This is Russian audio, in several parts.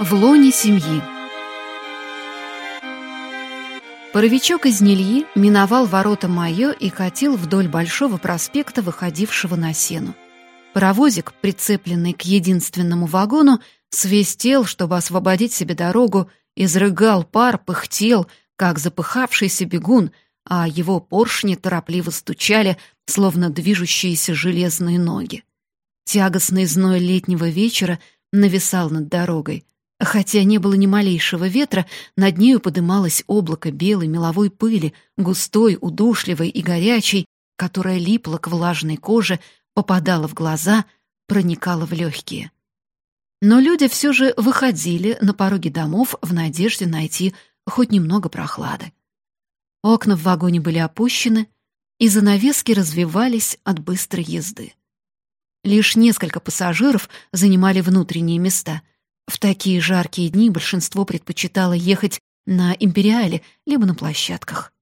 В лоне семьи. Паровичок из Нильи миновал ворота Майо и катил вдоль Большого проспекта, выходившего на сену. Паровозик, прицепленный к единственному вагону, свистел, чтобы освободить себе дорогу, изрыгал пар, пыхтел, как запыхавшийся бегун, а его поршни торопливо стучали, словно движущиеся железные ноги. Тягостный зной летнего вечера нависал над дорогой. Хотя не было ни малейшего ветра, над нею подымалось облако белой меловой пыли, густой, удушливой и горячей, которая липла к влажной коже, попадала в глаза, проникала в легкие. Но люди все же выходили на пороги домов в надежде найти хоть немного прохлады. Окна в вагоне были опущены, и занавески развивались от быстрой езды. Лишь несколько пассажиров занимали внутренние места — в такие жаркие дни большинство предпочитало ехать на империале либо на площадках.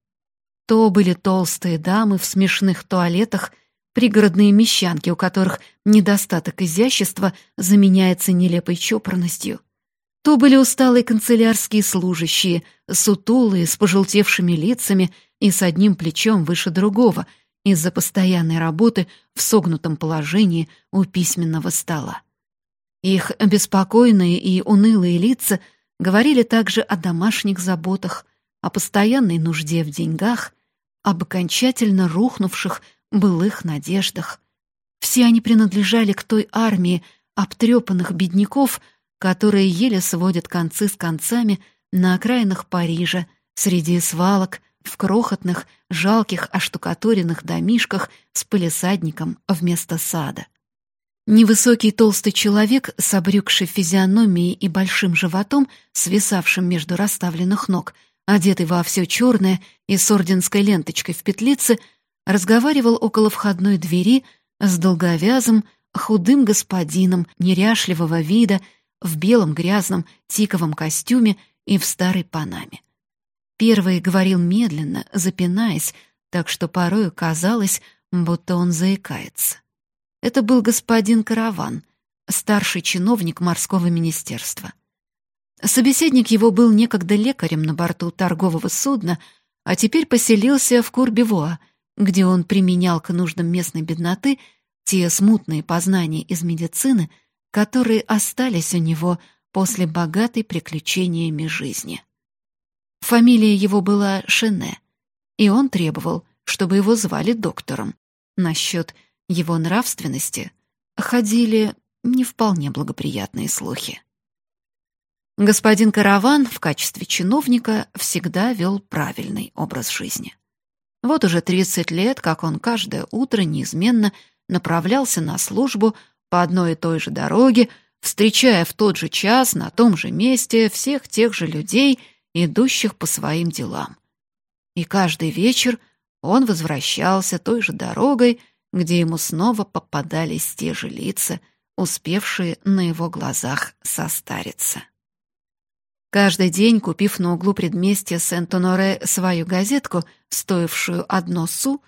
То были толстые дамы в смешных туалетах, пригородные мещанки, у которых недостаток изящества заменяется нелепой чопорностью. То были усталые канцелярские служащие, сутулые, с пожелтевшими лицами и с одним плечом выше другого из-за постоянной работы в согнутом положении у письменного стола. Их обеспокоенные и унылые лица говорили также о домашних заботах, о постоянной нужде в деньгах, об окончательно рухнувших былых надеждах. Все они принадлежали к той армии обтрепанных бедняков, которые еле сводят концы с концами на окраинах Парижа, среди свалок, в крохотных, жалких оштукатуренных домишках с палисадником вместо сада. Невысокий толстый человек с обрюкшей физиономией и большим животом, свисавшим между расставленных ног, одетый во все черное и с орденской ленточкой в петлице, разговаривал около входной двери с долговязым, худым господином неряшливого вида в белом грязном тиковом костюме и в старой панаме. Первый говорил медленно, запинаясь, так что порою казалось, будто он заикается. Это был господин Караван, старший чиновник морского министерства. Собеседник его был некогда лекарем на борту торгового судна, а теперь поселился в Курбевуа, где он применял к нуждам местной бедноты те смутные познания из медицины, которые остались у него после богатой приключениями жизни. Фамилия его была Шене, и он требовал, чтобы его звали доктором. Насчет его нравственности ходили не вполне благоприятные слухи. Господин Караван в качестве чиновника всегда вел правильный образ жизни. Вот уже 30 лет, как он каждое утро неизменно направлялся на службу по одной и той же дороге, встречая в тот же час на том же месте всех тех же людей, идущих по своим делам. И каждый вечер он возвращался той же дорогой, где ему снова попадались те же лица, успевшие на его глазах состариться. Каждый день, купив на углу предместья Сент-Оноре свою газетку, стоившую одно су,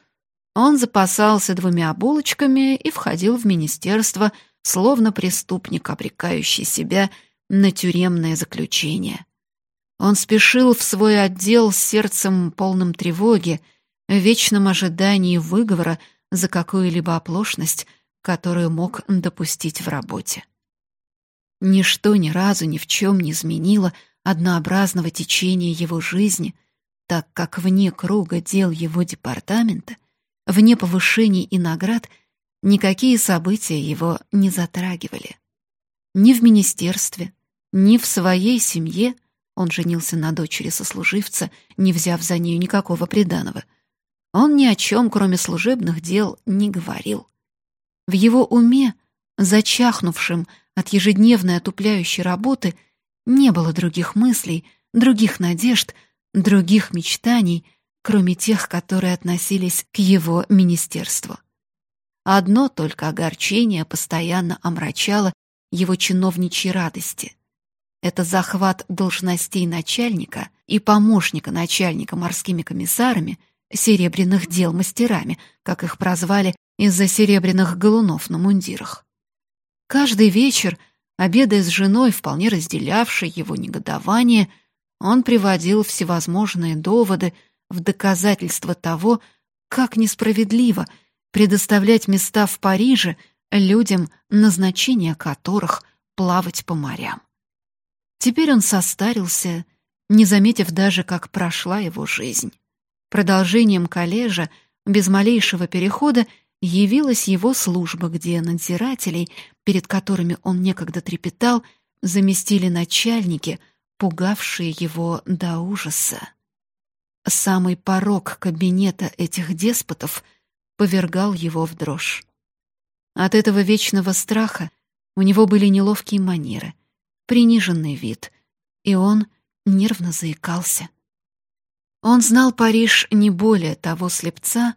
он запасался двумя булочками и входил в министерство, словно преступник, обрекающий себя на тюремное заключение. Он спешил в свой отдел с сердцем полным тревоги, в вечном ожидании выговора, за какую-либо оплошность, которую мог допустить в работе. Ничто ни разу ни в чем не изменило однообразного течения его жизни, так как вне круга дел его департамента, вне повышений и наград, никакие события его не затрагивали. Ни в министерстве, ни в своей семье он женился на дочери сослуживца, не взяв за нею никакого приданого — он ни о чем, кроме служебных дел, не говорил. В его уме, зачахнувшем от ежедневной отупляющей работы, не было других мыслей, других надежд, других мечтаний, кроме тех, которые относились к его министерству. Одно только огорчение постоянно омрачало его чиновничьи радости. Это захват должностей начальника и помощника начальника морскими комиссарами серебряных дел мастерами, как их прозвали из-за серебряных галунов на мундирах. Каждый вечер Обедая с женой, вполне разделявшей его негодование, он приводил всевозможные доводы в доказательство того, как несправедливо предоставлять места в Париже людям, назначение которых — плавать по морям. Теперь он состарился, не заметив даже, как прошла его жизнь. Продолжением коллежа, без малейшего перехода, явилась его служба, где надзирателей, перед которыми он некогда трепетал, заместили начальники, пугавшие его до ужаса. Самый порог кабинета этих деспотов повергал его в дрожь. От этого вечного страха у него были неловкие манеры, приниженный вид, и он нервно заикался. Он знал Париж не более того слепца,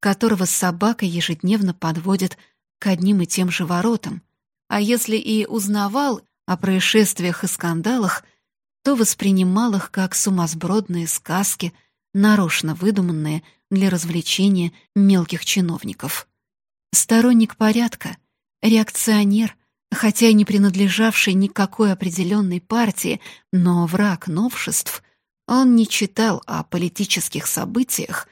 которого собака ежедневно подводит к одним и тем же воротам, а если и узнавал о происшествиях и скандалах, то воспринимал их как сумасбродные сказки, нарочно выдуманные для развлечения мелких чиновников. Сторонник порядка, реакционер — Хотя и не принадлежавший никакой определенной партии, но враг новшеств, он не читал о политических событиях,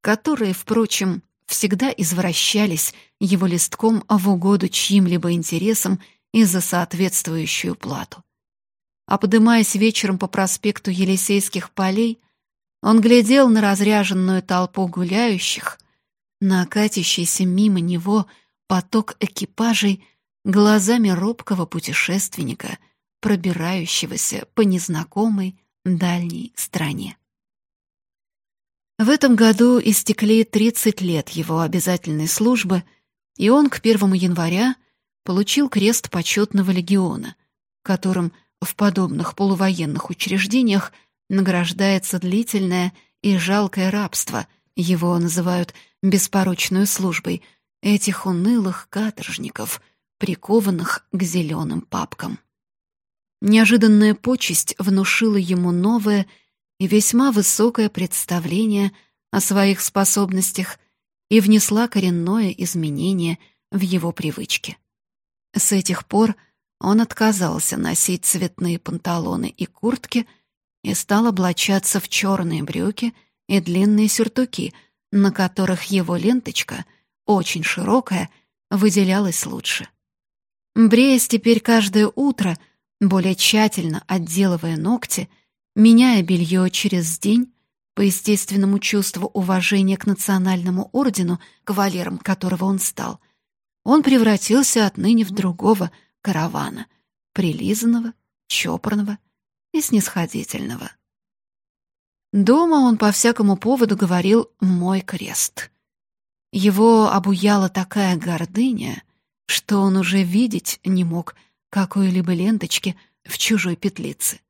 которые, впрочем, всегда извращались его листком в угоду чьим-либо интересам и за соответствующую плату. А подымаясь вечером по проспекту Елисейских полей, он глядел на разряженную толпу гуляющих, на катящийся мимо него поток экипажей — глазами робкого путешественника, пробирающегося по незнакомой дальней стране. В этом году истекли 30 лет его обязательной службы, и он к 1 января получил крест почетного легиона, которым в подобных полувоенных учреждениях награждается длительное и жалкое рабство, его называют беспорочную службой, этих унылых каторжников — прикованных к зеленым папкам. Неожиданная почесть внушила ему новое и весьма высокое представление о своих способностях и внесла коренное изменение в его привычки. С этих пор он отказался носить цветные панталоны и куртки и стал облачаться в черные брюки и длинные сюртуки, на которых его ленточка, очень широкая, выделялась лучше. Бреясь теперь каждое утро, более тщательно отделывая ногти, меняя белье через день, по естественному чувству уважения к национальному ордену, кавалером которого он стал, он превратился отныне в другого каравана, прилизанного, чопорного и снисходительного. Дома он по всякому поводу говорил «мой крест». Его обуяла такая гордыня, что он уже видеть не мог какой-либо ленточки в чужой петлице.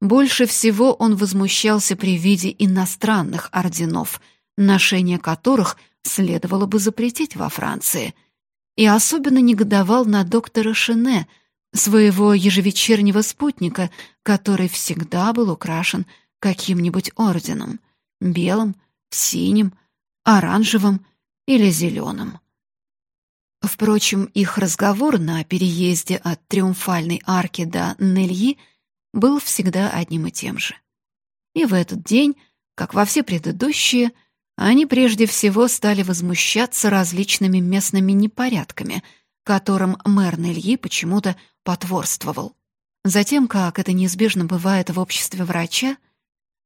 Больше всего он возмущался при виде иностранных орденов, ношение которых следовало бы запретить во Франции, и особенно негодовал на доктора Шене, своего ежевечернего спутника, который всегда был украшен каким-нибудь орденом — белым, синим, оранжевым или зеленым. Впрочем, их разговор на переезде от Триумфальной арки до Нельи был всегда одним и тем же. И в этот день, как во все предыдущие, они прежде всего стали возмущаться различными местными непорядками, которым мэр Нельи почему-то потворствовал. Затем, как это неизбежно бывает в обществе врача,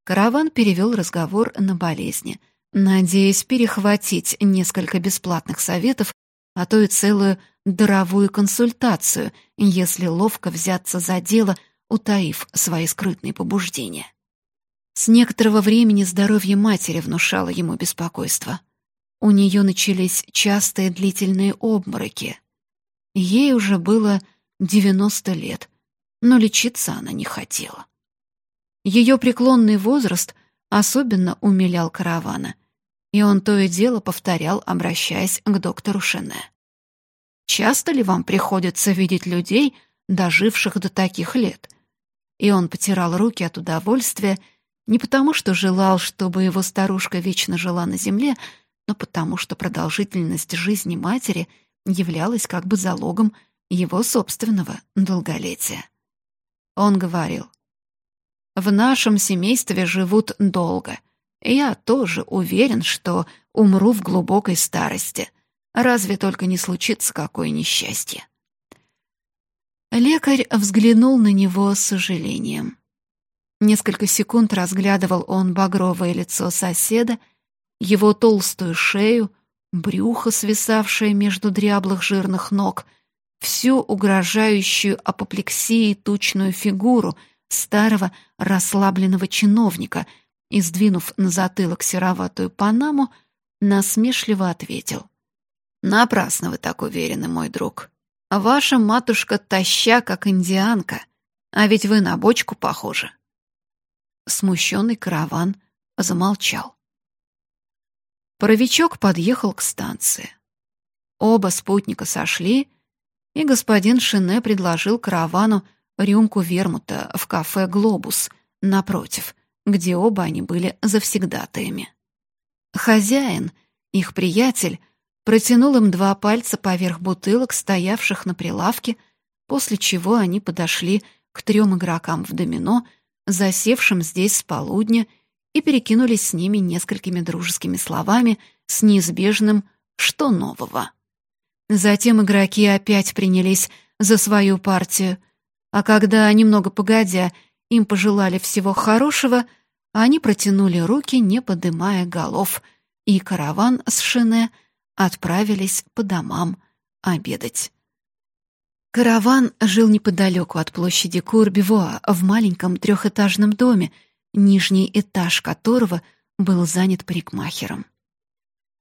караван перевел разговор на болезни, надеясь перехватить несколько бесплатных советов а то и целую даровую консультацию, если ловко взяться за дело, утаив свои скрытные побуждения. С некоторого времени здоровье матери внушало ему беспокойство. У нее начались частые длительные обмороки. Ей уже было 90 лет, но лечиться она не хотела. Ее преклонный возраст особенно умилял каравана, и он то и дело повторял, обращаясь к доктору Шене. «Часто ли вам приходится видеть людей, доживших до таких лет?» И он потирал руки от удовольствия, не потому что желал, чтобы его старушка вечно жила на земле, но потому что продолжительность жизни матери являлась как бы залогом его собственного долголетия. Он говорил, «В нашем семействе живут долго. Я тоже уверен, что умру в глубокой старости. Разве только не случится какое несчастье». Лекарь взглянул на него с сожалением. Несколько секунд разглядывал он багровое лицо соседа, его толстую шею, брюхо, свисавшее между дряблых жирных ног, всю угрожающую апоплексией тучную фигуру старого расслабленного чиновника и, сдвинув на затылок сероватую панаму, насмешливо ответил. «Напрасно вы так уверены, мой друг. Ваша матушка таща, как индианка, а ведь вы на бочку похожи». Смущенный караван замолчал. Паровичок подъехал к станции. Оба спутника сошли, и господин Шине предложил каравану рюмку вермута в кафе «Глобус» напротив, где оба они были завсегдатаями. Хозяин, их приятель, протянул им два пальца поверх бутылок, стоявших на прилавке, после чего они подошли к трем игрокам в домино, засевшим здесь с полудня, и перекинулись с ними несколькими дружескими словами с неизбежным «что нового?». Затем игроки опять принялись за свою партию, а когда, немного погодя, им пожелали всего хорошего, они протянули руки, не подымая голов, и караван с Шине отправились по домам обедать. Караван жил неподалеку от площади Курбивоа в маленьком трехэтажном доме, нижний этаж которого был занят парикмахером.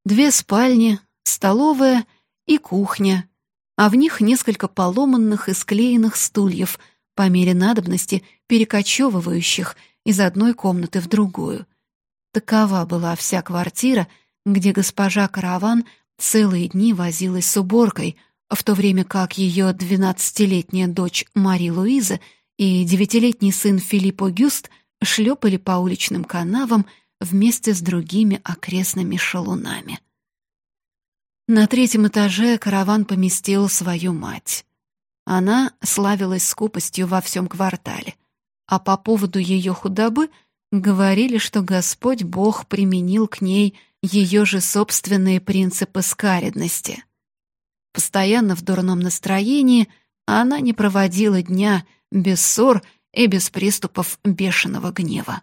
Две спальни, столовая и кухня, а в них несколько поломанных и склеенных стульев, по мере надобности перекочевывающих из одной комнаты в другую. Такова была вся квартира, где госпожа Караван целые дни возилась с уборкой, в то время как ее двенадцатилетняя дочь Мари Луиза и девятилетний сын Филипп Огюст — шлепали по уличным канавам вместе с другими окрестными шалунами. На третьем этаже караван поместил свою мать. Она славилась скупостью во всем квартале, а по поводу ее худобы говорили, что Господь Бог применил к ней ее же собственные принципы скаредности. Постоянно в дурном настроении она не проводила дня без ссор и без приступов бешеного гнева.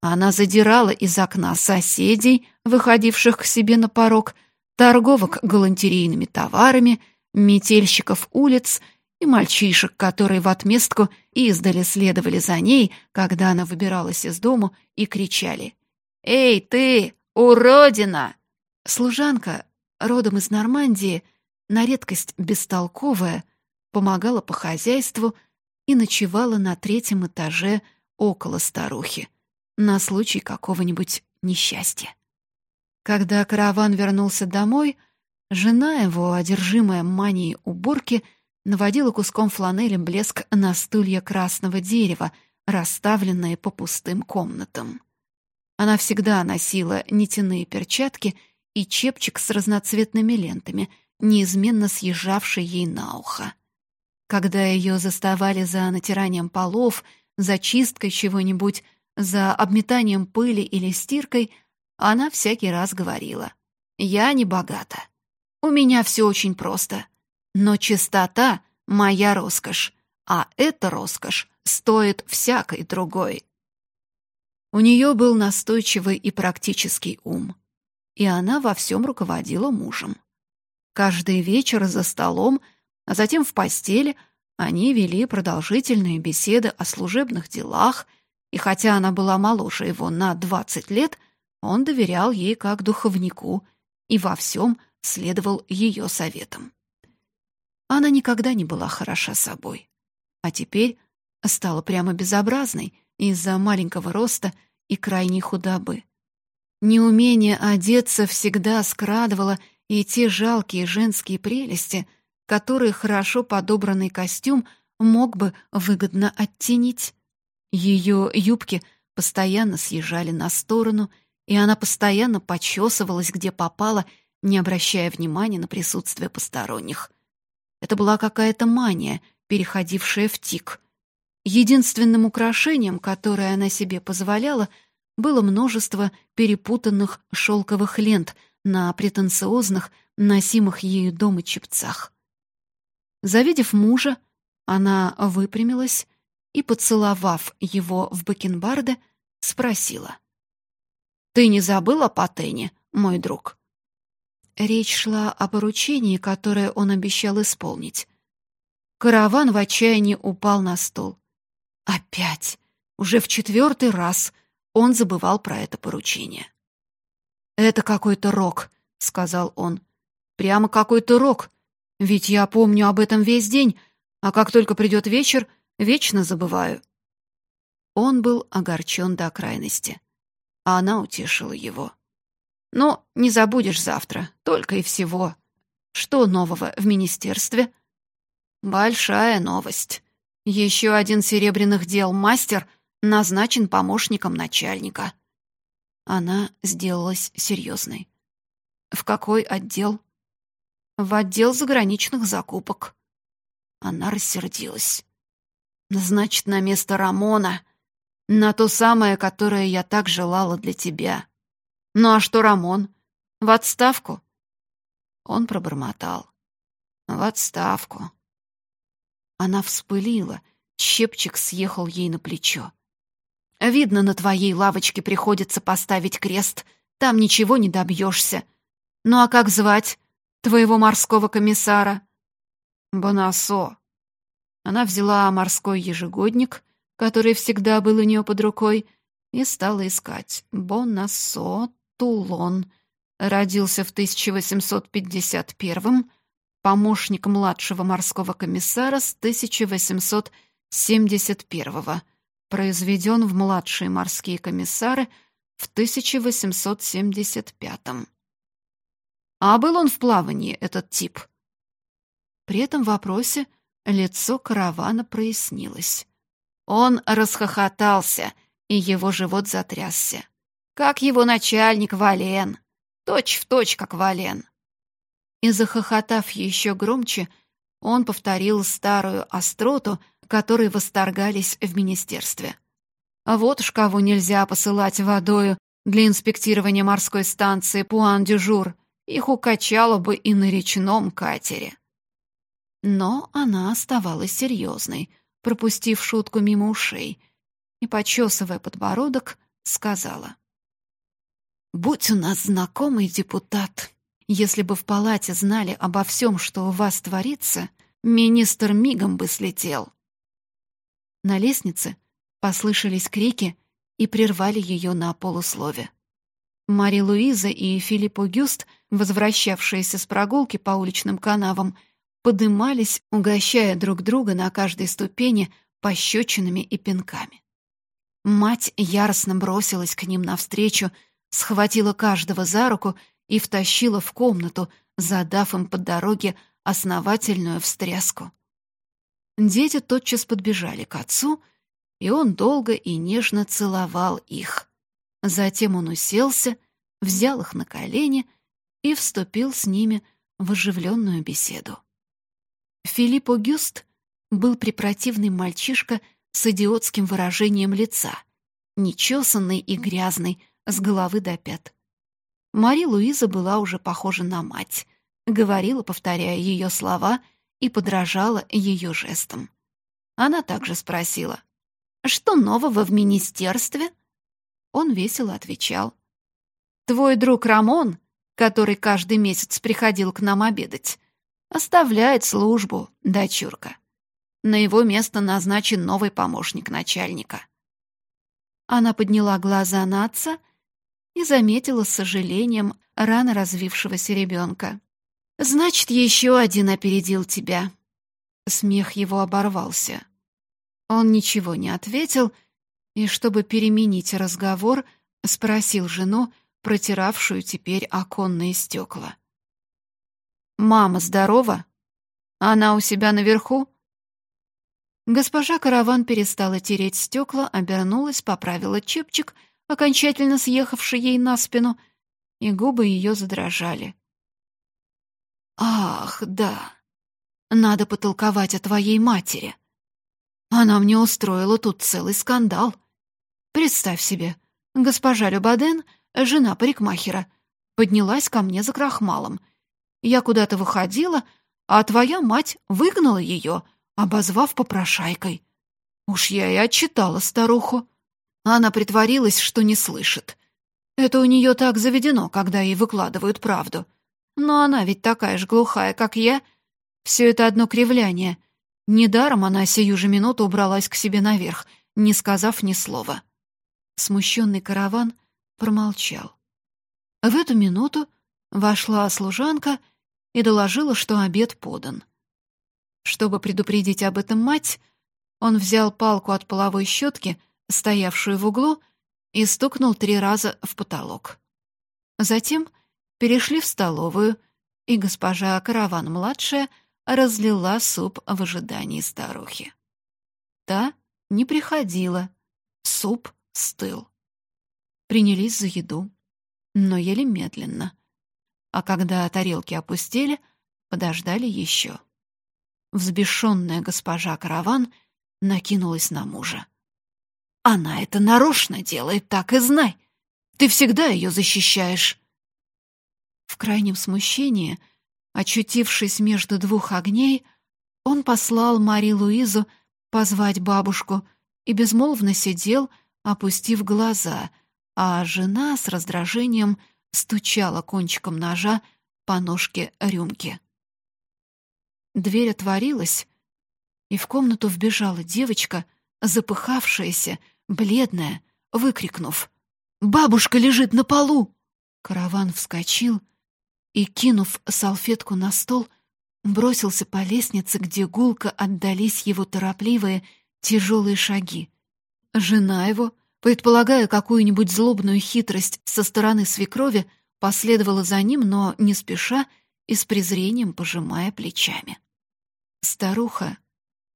Она задирала из окна соседей, выходивших к себе на порог, торговок галантерейными товарами, метельщиков улиц и мальчишек, которые в отместку издали следовали за ней, когда она выбиралась из дому, и кричали «Эй, ты, уродина!» Служанка, родом из Нормандии, на редкость бестолковая, помогала по хозяйству, и ночевала на третьем этаже около старухи, на случай какого-нибудь несчастья. Когда караван вернулся домой, жена его, одержимая манией уборки, наводила куском фланели блеск на стулья красного дерева, расставленные по пустым комнатам. Она всегда носила нитяные перчатки и чепчик с разноцветными лентами, неизменно съезжавший ей на ухо. Когда ее заставали за натиранием полов, за чисткой чего-нибудь, за обметанием пыли или стиркой, она всякий раз говорила «Я не богата. У меня все очень просто. Но чистота — моя роскошь, а эта роскошь стоит всякой другой». У нее был настойчивый и практический ум, и она во всем руководила мужем. Каждый вечер за столом — а затем в постели они вели продолжительные беседы о служебных делах, и хотя она была моложе его на 20 лет, он доверял ей как духовнику и во всем следовал ее советам. Она никогда не была хороша собой, а теперь стала прямо безобразной из-за маленького роста и крайней худобы. Неумение одеться всегда скрадывало и те жалкие женские прелести, который хорошо подобранный костюм мог бы выгодно оттенить. Ее юбки постоянно съезжали на сторону, и она постоянно почесывалась, где попала, не обращая внимания на присутствие посторонних. Это была какая-то мания, переходившая в тик. Единственным украшением, которое она себе позволяла, было множество перепутанных шелковых лент на претенциозных, носимых ею дома чепцах. Завидев мужа, она выпрямилась и, поцеловав его в бакенбарды, спросила. «Ты не забыл о Патене, мой друг?» Речь шла о поручении, которое он обещал исполнить. Караван в отчаянии упал на стол. Опять, уже в четвертый раз, он забывал про это поручение. «Это какой-то рок», — сказал он. «Прямо какой-то рок. Ведь я помню об этом весь день, а как только придет вечер, вечно забываю». Он был огорчен до крайности, а она утешила его. «Ну, не забудешь завтра, только и всего. Что нового в министерстве?» «Большая новость. Еще один серебряных дел мастер назначен помощником начальника». Она сделалась серьезной. «В какой отдел?» «В отдел заграничных закупок». Она рассердилась. «Значит, на место Рамона. На то самое, которое я так желала для тебя. Ну а что Рамон? В отставку?» Он пробормотал. «В отставку». Она вспылила. Щепчик съехал ей на плечо. «Видно, на твоей лавочке приходится поставить крест. Там ничего не добьешься. Ну а как звать твоего морского комиссара?» «Бонасо». Она взяла морской ежегодник, который всегда был у нее под рукой, и стала искать. Бонасо Тулон. Родился в 1851 помощник младшего морского комиссара с 1871 произведен в младшие морские комиссары в 1875 А был он в плавании, этот тип? При этом вопросе лицо каравана прояснилось. Он расхохотался, и его живот затрясся. Как его начальник Вален. Точь в точь, как Вален. И, захохотав еще громче, он повторил старую остроту, которой восторгались в министерстве. А вот уж кого нельзя посылать водою для инспектирования морской станции Пуан-Дюжур, их укачало бы и на речном катере. Но она оставалась серьезной, пропустив шутку мимо ушей, и, почесывая подбородок, сказала. «Будь у нас знакомый депутат, если бы в палате знали обо всем, что у вас творится, министр мигом бы слетел. На лестнице послышались крики и прервали ее на полуслове. Мари Луиза и Филипп Огюст, возвращавшиеся с прогулки по уличным канавам, подымались, угощая друг друга на каждой ступени пощечинами и пинками. Мать яростно бросилась к ним навстречу, схватила каждого за руку и втащила в комнату, задав им по дороге основательную встряску. Дети тотчас подбежали к отцу, и он долго и нежно целовал их. Затем он уселся, взял их на колени и вступил с ними в оживленную беседу. Филипп Огюст был препротивный мальчишка с идиотским выражением лица, нечесанный и грязный, с головы до пят. Мари-Луиза была уже похожа на мать, говорила, повторяя ее слова, и подражала ее жестам. Она также спросила, «Что нового в министерстве?» Он весело отвечал, «Твой друг Рамон, который каждый месяц приходил к нам обедать, оставляет службу, дочурка. На его место назначен новый помощник начальника». Она подняла глаза на отца — и заметила с сожалением рано развившегося ребенка. «Значит, еще один опередил тебя». Смех его оборвался. Он ничего не ответил, и, чтобы переменить разговор, спросил жену, протиравшую теперь оконные стекла. «Мама здорова? Она у себя наверху?» Госпожа Караван перестала тереть стекла, обернулась, поправила чепчик — окончательно съехавший ей на спину, и губы ее задрожали. «Ах, да, надо потолковать о твоей матери. Она мне устроила тут целый скандал. Представь себе, госпожа Любаден, жена парикмахера, поднялась ко мне за крахмалом. Я куда-то выходила, а твоя мать выгнала ее, обозвав попрошайкой. Уж я и отчитала старуху. Она притворилась, что не слышит. Это у нее так заведено, когда ей выкладывают правду. Но она ведь такая же глухая, как я. Все это одно кривляние. Недаром она сию же минуту убралась к себе наверх, не сказав ни слова. Смущенный караван промолчал. В эту минуту вошла служанка и доложила, что обед подан. Чтобы предупредить об этом мать, он взял палку от половой щетки, стоявшую в углу, и стукнул три раза в потолок. Затем перешли в столовую, и госпожа Караван-младшая разлила суп в ожидании старухи. Та не приходила, суп стыл. Принялись за еду, но ели медленно. А когда тарелки опустили, подождали еще. Взбешенная госпожа Караван накинулась на мужа. Она это нарочно делает, так и знай. Ты всегда ее защищаешь. В крайнем смущении, очутившись между двух огней, он послал Мари Луизу позвать бабушку и безмолвно сидел, опустив глаза, а жена с раздражением стучала кончиком ножа по ножке рюмки. Дверь отворилась, и в комнату вбежала девочка, запыхавшаяся, бледная, выкрикнув «Бабушка лежит на полу!» Караван вскочил и, кинув салфетку на стол, бросился по лестнице, где гулко отдались его торопливые, тяжелые шаги. Жена его, предполагая какую-нибудь злобную хитрость со стороны свекрови, последовала за ним, но не спеша и с презрением пожимая плечами. Старуха,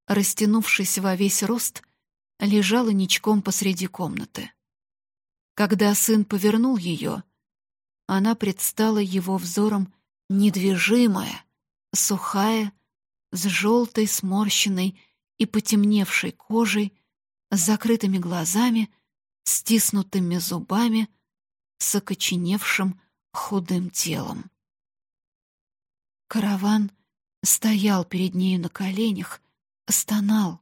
растянувшись во весь рост, лежала ничком посреди комнаты. Когда сын повернул ее, она предстала его взором недвижимая, сухая, с желтой, сморщенной и потемневшей кожей, с закрытыми глазами, стиснутыми зубами, с окоченевшим худым телом. Караван стоял перед нею на коленях, стонал,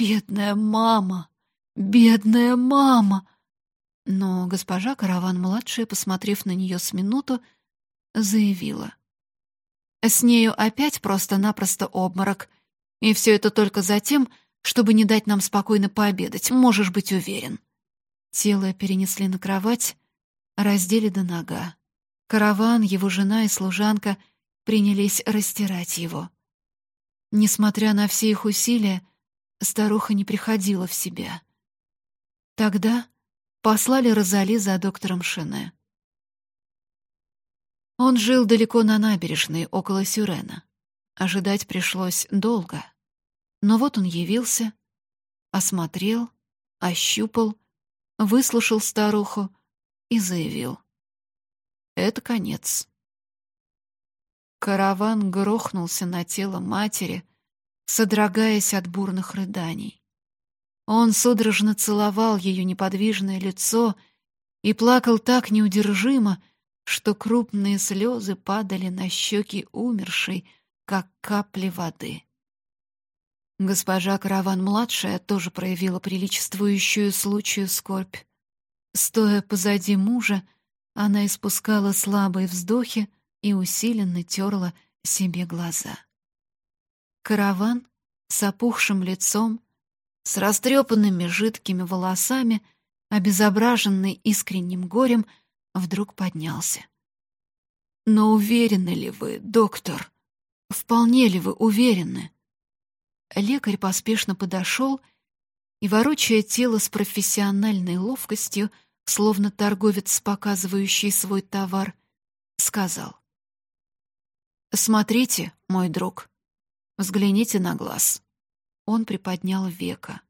«Бедная мама! Бедная мама!» Но госпожа Караван-младшая, посмотрев на нее с минуту, заявила. «С нею опять просто-напросто обморок, и все это только за тем, чтобы не дать нам спокойно пообедать, можешь быть уверен». Тело перенесли на кровать, раздели до нога. Караван, его жена и служанка принялись растирать его. Несмотря на все их усилия, старуха не приходила в себя. Тогда послали Розали за доктором Шене. Он жил далеко на набережной, около Сюрена. Ожидать пришлось долго. Но вот он явился, осмотрел, ощупал, выслушал старуху и заявил. Это конец. Караван грохнулся на тело матери, содрогаясь от бурных рыданий. Он судорожно целовал ее неподвижное лицо и плакал так неудержимо, что крупные слезы падали на щеки умершей, как капли воды. Госпожа Караван-младшая тоже проявила приличествующую случаю скорбь. Стоя позади мужа, она испускала слабые вздохи и усиленно терла себе глаза. Караван с опухшим лицом, с растрепанными жидкими волосами, обезображенный искренним горем, вдруг поднялся. «Но уверены ли вы, доктор? Вполне ли вы уверены?» Лекарь поспешно подошел и, ворочая тело с профессиональной ловкостью, словно торговец, показывающий свой товар, сказал. «Смотрите, мой друг, Взгляните на глаз. Он приподнял века.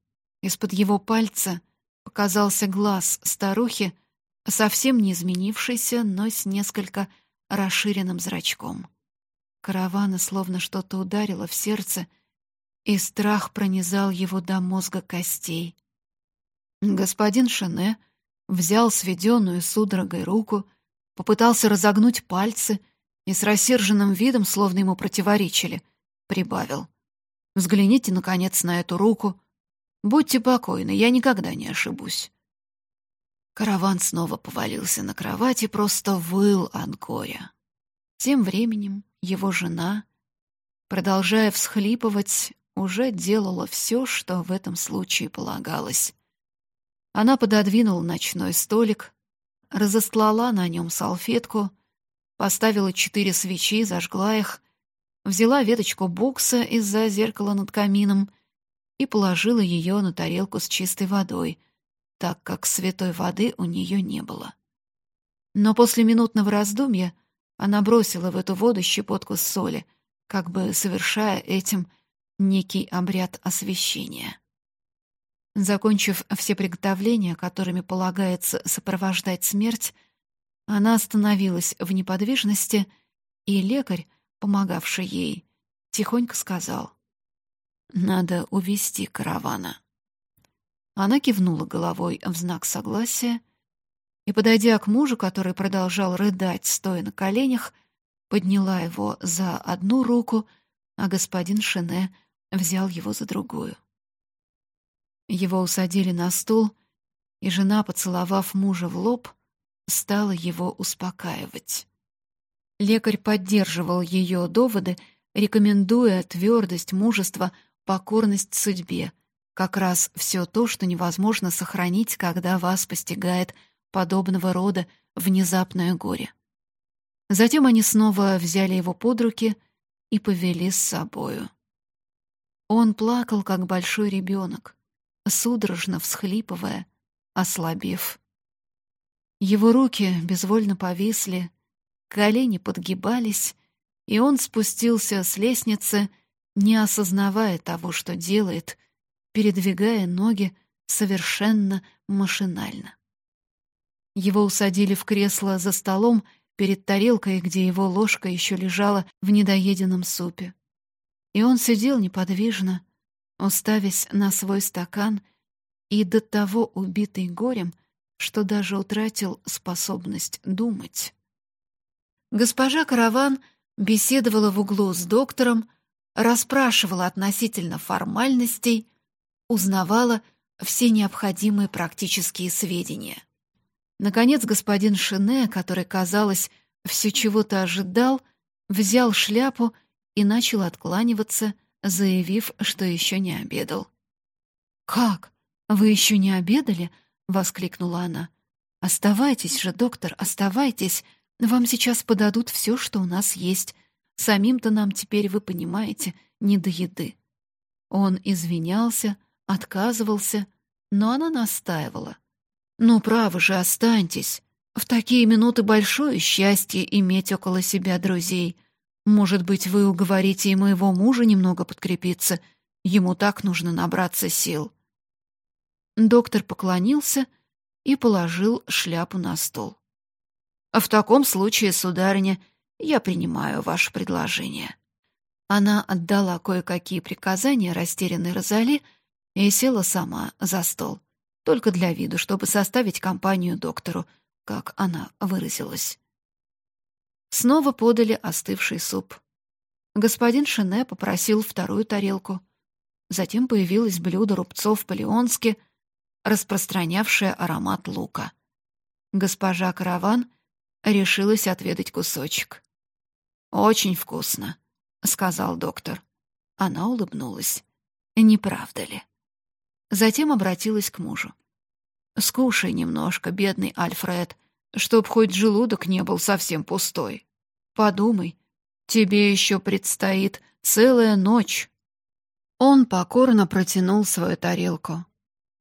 Из-под его пальца показался глаз старухи, совсем не изменившийся, но с несколько расширенным зрачком. Каравана словно что-то ударило в сердце, и страх пронизал его до мозга костей. Господин Шене взял сведенную судорогой руку, попытался разогнуть пальцы и с рассерженным видом, словно ему противоречили, прибавил. «Взгляните, наконец, на эту руку. Будьте покойны, я никогда не ошибусь». Караван снова повалился на кровать и просто выл от горя. Тем временем его жена, продолжая всхлипывать, уже делала все, что в этом случае полагалось. Она пододвинула ночной столик, разостлала на нем салфетку, поставила четыре свечи, зажгла их, взяла веточку букса из-за зеркала над камином и положила ее на тарелку с чистой водой, так как святой воды у нее не было. Но после минутного раздумья она бросила в эту воду щепотку соли, как бы совершая этим некий обряд освящения. Закончив все приготовления, которыми полагается сопровождать смерть, она остановилась в неподвижности, и лекарь, помогавший ей, тихонько сказал «Надо увести каравана». Она кивнула головой в знак согласия и, подойдя к мужу, который продолжал рыдать, стоя на коленях, подняла его за одну руку, а господин Шене взял его за другую. Его усадили на стул, и жена, поцеловав мужа в лоб, стала его успокаивать. Лекарь поддерживал ее доводы, рекомендуя твердость, мужество, покорность судьбе, как раз все то, что невозможно сохранить, когда вас постигает подобного рода внезапное горе. Затем они снова взяли его под руки и повели с собою. Он плакал, как большой ребенок судорожно всхлипывая, ослабев. Его руки безвольно повисли, колени подгибались, и он спустился с лестницы, не осознавая того, что делает, передвигая ноги совершенно машинально. Его усадили в кресло за столом перед тарелкой, где его ложка еще лежала в недоеденном супе. И он сидел неподвижно, уставясь на свой стакан и до того убитый горем, что даже утратил способность думать. Госпожа Караван беседовала в углу с доктором, расспрашивала относительно формальностей, узнавала все необходимые практические сведения. Наконец господин Шине, который, казалось, все чего-то ожидал, взял шляпу и начал откланиваться, заявив, что еще не обедал. «Как? Вы еще не обедали?» — воскликнула она. «Оставайтесь же, доктор, оставайтесь. Вам сейчас подадут все, что у нас есть. Самим-то нам теперь, вы понимаете, не до еды». Он извинялся, отказывался, но она настаивала. «Ну, право же, останьтесь. В такие минуты большое счастье иметь около себя друзей». Может быть, вы уговорите и моего мужа немного подкрепиться? Ему так нужно набраться сил». Доктор поклонился и положил шляпу на стол. «В таком случае, сударыня, я принимаю ваше предложение». Она отдала кое-какие приказания растерянной Розали и села сама за стол, только для виду, чтобы составить компанию доктору, как она выразилась. Снова подали остывший суп. Господин Шене попросил вторую тарелку. Затем появилось блюдо рубцов по-леонски, распространявшее аромат лука. Госпожа Караван решилась отведать кусочек. «Очень вкусно», — сказал доктор. Она улыбнулась. «Не правда ли?» Затем обратилась к мужу. «Скушай немножко, бедный Альфред чтоб хоть желудок не был совсем пустой. Подумай, тебе еще предстоит целая ночь. Он покорно протянул свою тарелку.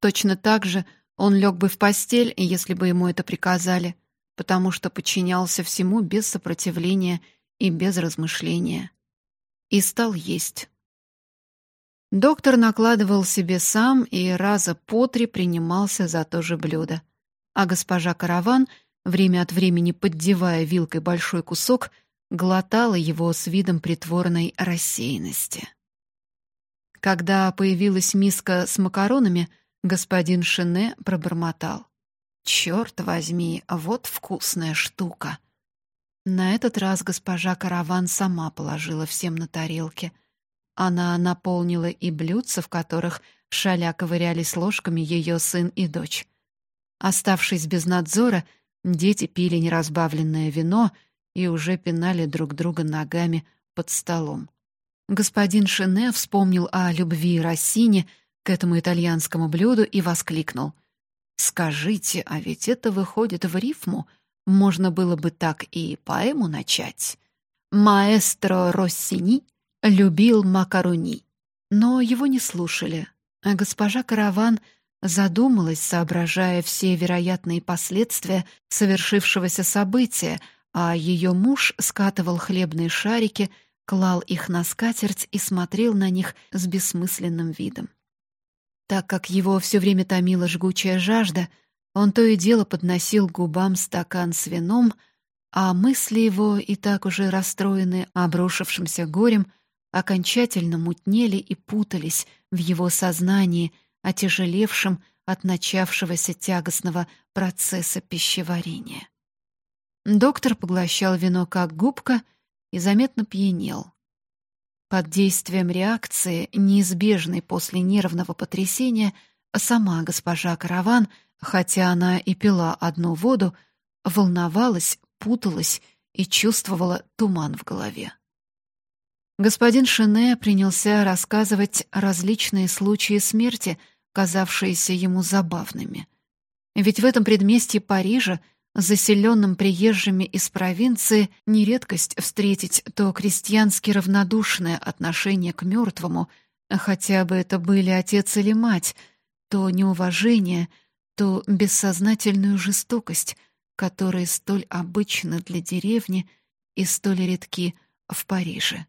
Точно так же он лег бы в постель, если бы ему это приказали, потому что подчинялся всему без сопротивления и без размышления. И стал есть. Доктор накладывал себе сам и раза по три принимался за то же блюдо. А госпожа Караван — время от времени поддевая вилкой большой кусок, глотала его с видом притворной рассеянности. Когда появилась миска с макаронами, господин Шене пробормотал. «Черт возьми, вот вкусная штука!» На этот раз госпожа Караван сама положила всем на тарелки. Она наполнила и блюдца, в которых шаля ковырялись ложками ее сын и дочь. Оставшись без надзора, дети пили неразбавленное вино и уже пинали друг друга ногами под столом. Господин Шене вспомнил о любви Россини к этому итальянскому блюду и воскликнул. «Скажите, а ведь это выходит в рифму. Можно было бы так и поэму начать. Маэстро Россини любил макарони». Но его не слушали, а госпожа Караван задумалась, соображая все вероятные последствия совершившегося события, а ее муж скатывал хлебные шарики — клал их на скатерть и смотрел на них с бессмысленным видом. Так как его все время томила жгучая жажда, он то и дело подносил к губам стакан с вином, а мысли его, и так уже расстроенные обрушившимся горем, окончательно мутнели и путались в его сознании, отяжелевшем от начавшегося тягостного процесса пищеварения. Доктор поглощал вино как губка — и заметно пьянел. Под действием реакции, неизбежной после нервного потрясения, сама госпожа Караван, хотя она и пила одну воду, волновалась, путалась и чувствовала туман в голове. Господин Шене принялся рассказывать различные случаи смерти, казавшиеся ему забавными. Ведь в этом предместье Парижа заселенным приезжими из провинции, не редкость встретить то крестьянски равнодушное отношение к мертвому, хотя бы это были отец или мать, то неуважение, то бессознательную жестокость, которые столь обычны для деревни и столь редки в Париже.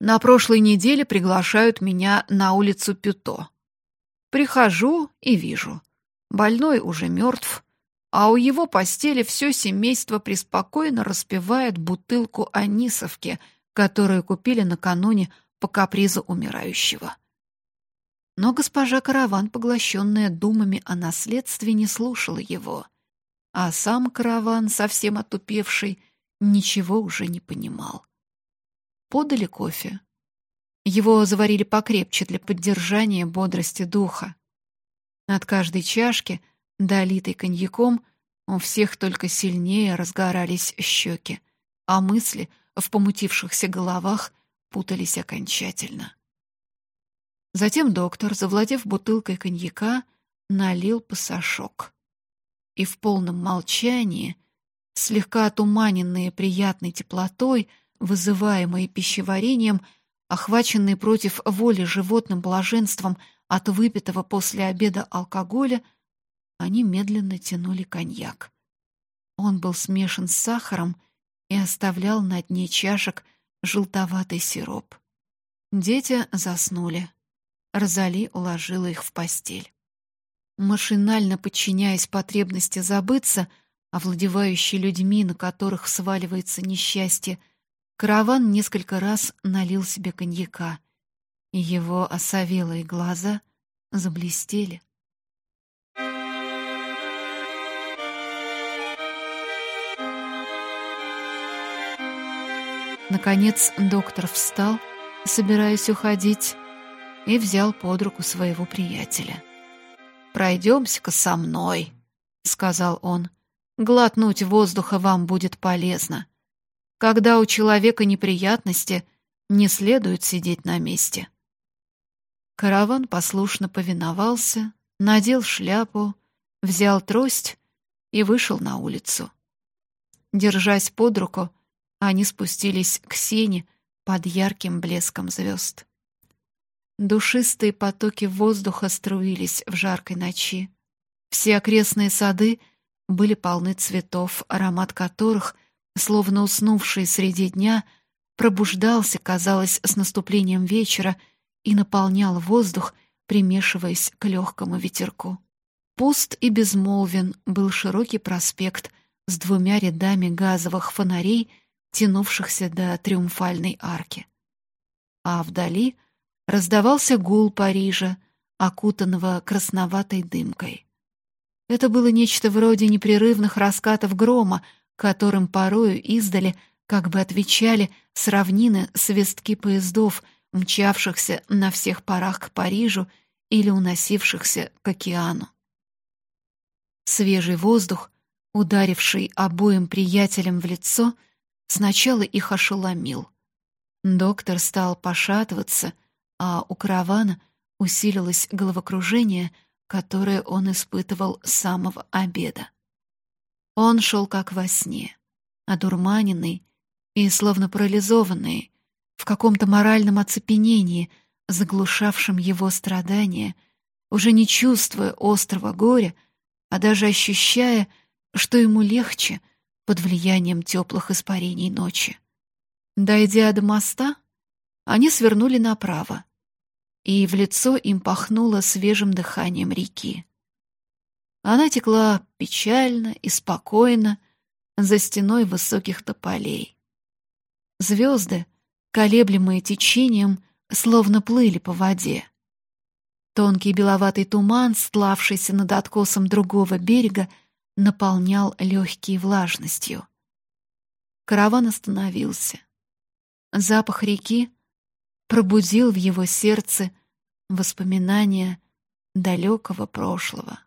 На прошлой неделе приглашают меня на улицу Пюто. Прихожу и вижу. Больной уже мертв, а у его постели все семейство преспокойно распивает бутылку анисовки, которую купили накануне по капризу умирающего. Но госпожа Караван, поглощенная думами о наследстве, не слушала его, а сам Караван, совсем отупевший, ничего уже не понимал. Подали кофе. Его заварили покрепче для поддержания бодрости духа. От каждой чашки — Долитый коньяком, у всех только сильнее разгорались щеки, а мысли в помутившихся головах путались окончательно. Затем доктор, завладев бутылкой коньяка, налил пасашок. И в полном молчании, слегка отуманенные приятной теплотой, вызываемой пищеварением, охваченные против воли животным блаженством от выпитого после обеда алкоголя, они медленно тянули коньяк. Он был смешан с сахаром и оставлял на дне чашек желтоватый сироп. Дети заснули. Розали уложила их в постель. Машинально подчиняясь потребности забыться, овладевающей людьми, на которых сваливается несчастье, караван несколько раз налил себе коньяка, и его осовелые глаза заблестели. Наконец доктор встал, собираясь уходить, и взял под руку своего приятеля. «Пройдемся-ка со мной», — сказал он. «Глотнуть воздуха вам будет полезно. Когда у человека неприятности, не следует сидеть на месте». Караван послушно повиновался, надел шляпу, взял трость и вышел на улицу. Держась под руку, они спустились к сене под ярким блеском звезд. Душистые потоки воздуха струились в жаркой ночи. Все окрестные сады были полны цветов, аромат которых, словно уснувший среди дня, пробуждался, казалось, с наступлением вечера и наполнял воздух, примешиваясь к легкому ветерку. Пуст и безмолвен был широкий проспект с двумя рядами газовых фонарей тянувшихся до Триумфальной арки. А вдали раздавался гул Парижа, окутанного красноватой дымкой. Это было нечто вроде непрерывных раскатов грома, которым порою издали, как бы отвечали с равнины свистки поездов, мчавшихся на всех парах к Парижу или уносившихся к океану. Свежий воздух, ударивший обоим приятелям в лицо, сначала их ошеломил. Доктор стал пошатываться, а у каравана усилилось головокружение — которое он испытывал с самого обеда. Он шел как во сне, одурманенный и словно парализованный, в каком-то моральном оцепенении, заглушавшем его страдания, уже не чувствуя острого горя, а даже ощущая, что ему легче под влиянием теплых испарений ночи. Дойдя до моста, они свернули направо, и в лицо им пахнуло свежим дыханием реки. Она текла печально и спокойно за стеной высоких тополей. Звезды, колеблемые течением, словно плыли по воде. Тонкий беловатый туман, стлавшийся над откосом другого берега, наполнял легкие влажностью. Караван остановился. Запах реки пробудил в его сердце воспоминания далекого прошлого.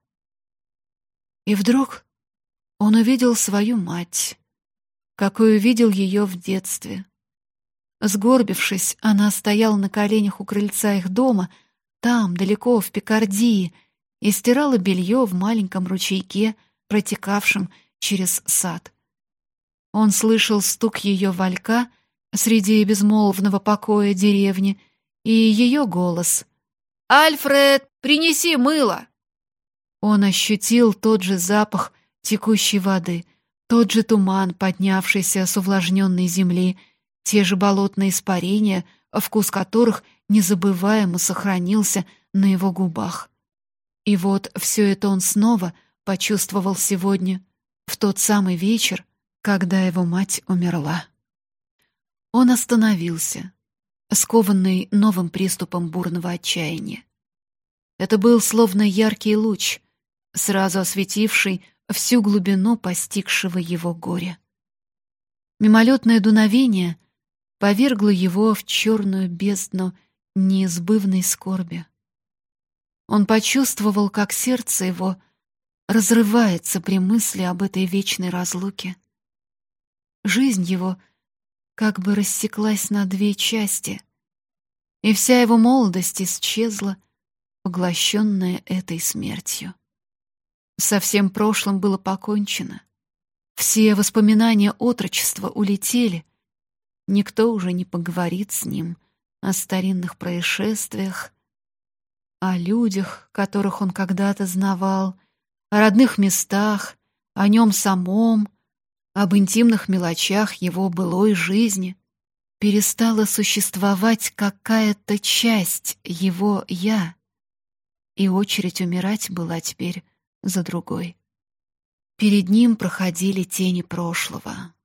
И вдруг он увидел свою мать, какой увидел ее в детстве. Сгорбившись, она стояла на коленях у крыльца их дома, там, далеко, в Пикардии, и стирала белье в маленьком ручейке, протекавшем через сад. Он слышал стук ее валька — среди безмолвного покоя деревни, и ее голос. «Альфред, принеси мыло!» Он ощутил тот же запах текущей воды, тот же туман, поднявшийся с увлажненной земли, те же болотные испарения, вкус которых незабываемо сохранился на его губах. И вот все это он снова почувствовал сегодня, в тот самый вечер, когда его мать умерла. Он остановился, скованный новым приступом бурного отчаяния. Это был словно яркий луч, сразу осветивший всю глубину постигшего его горя. Мимолетное дуновение повергло его в черную бездну неизбывной скорби. Он почувствовал, как сердце его разрывается при мысли об этой вечной разлуке. Жизнь его — как бы рассеклась на две части, и вся его молодость исчезла, поглощенная этой смертью. Со всем прошлым было покончено. Все воспоминания отрочества улетели. Никто уже не поговорит с ним о старинных происшествиях, о людях, которых он когда-то знавал, о родных местах, о нем самом, об интимных мелочах его былой жизни. Перестала существовать какая-то часть его «я», и очередь умирать была теперь за другой. Перед ним проходили тени прошлого.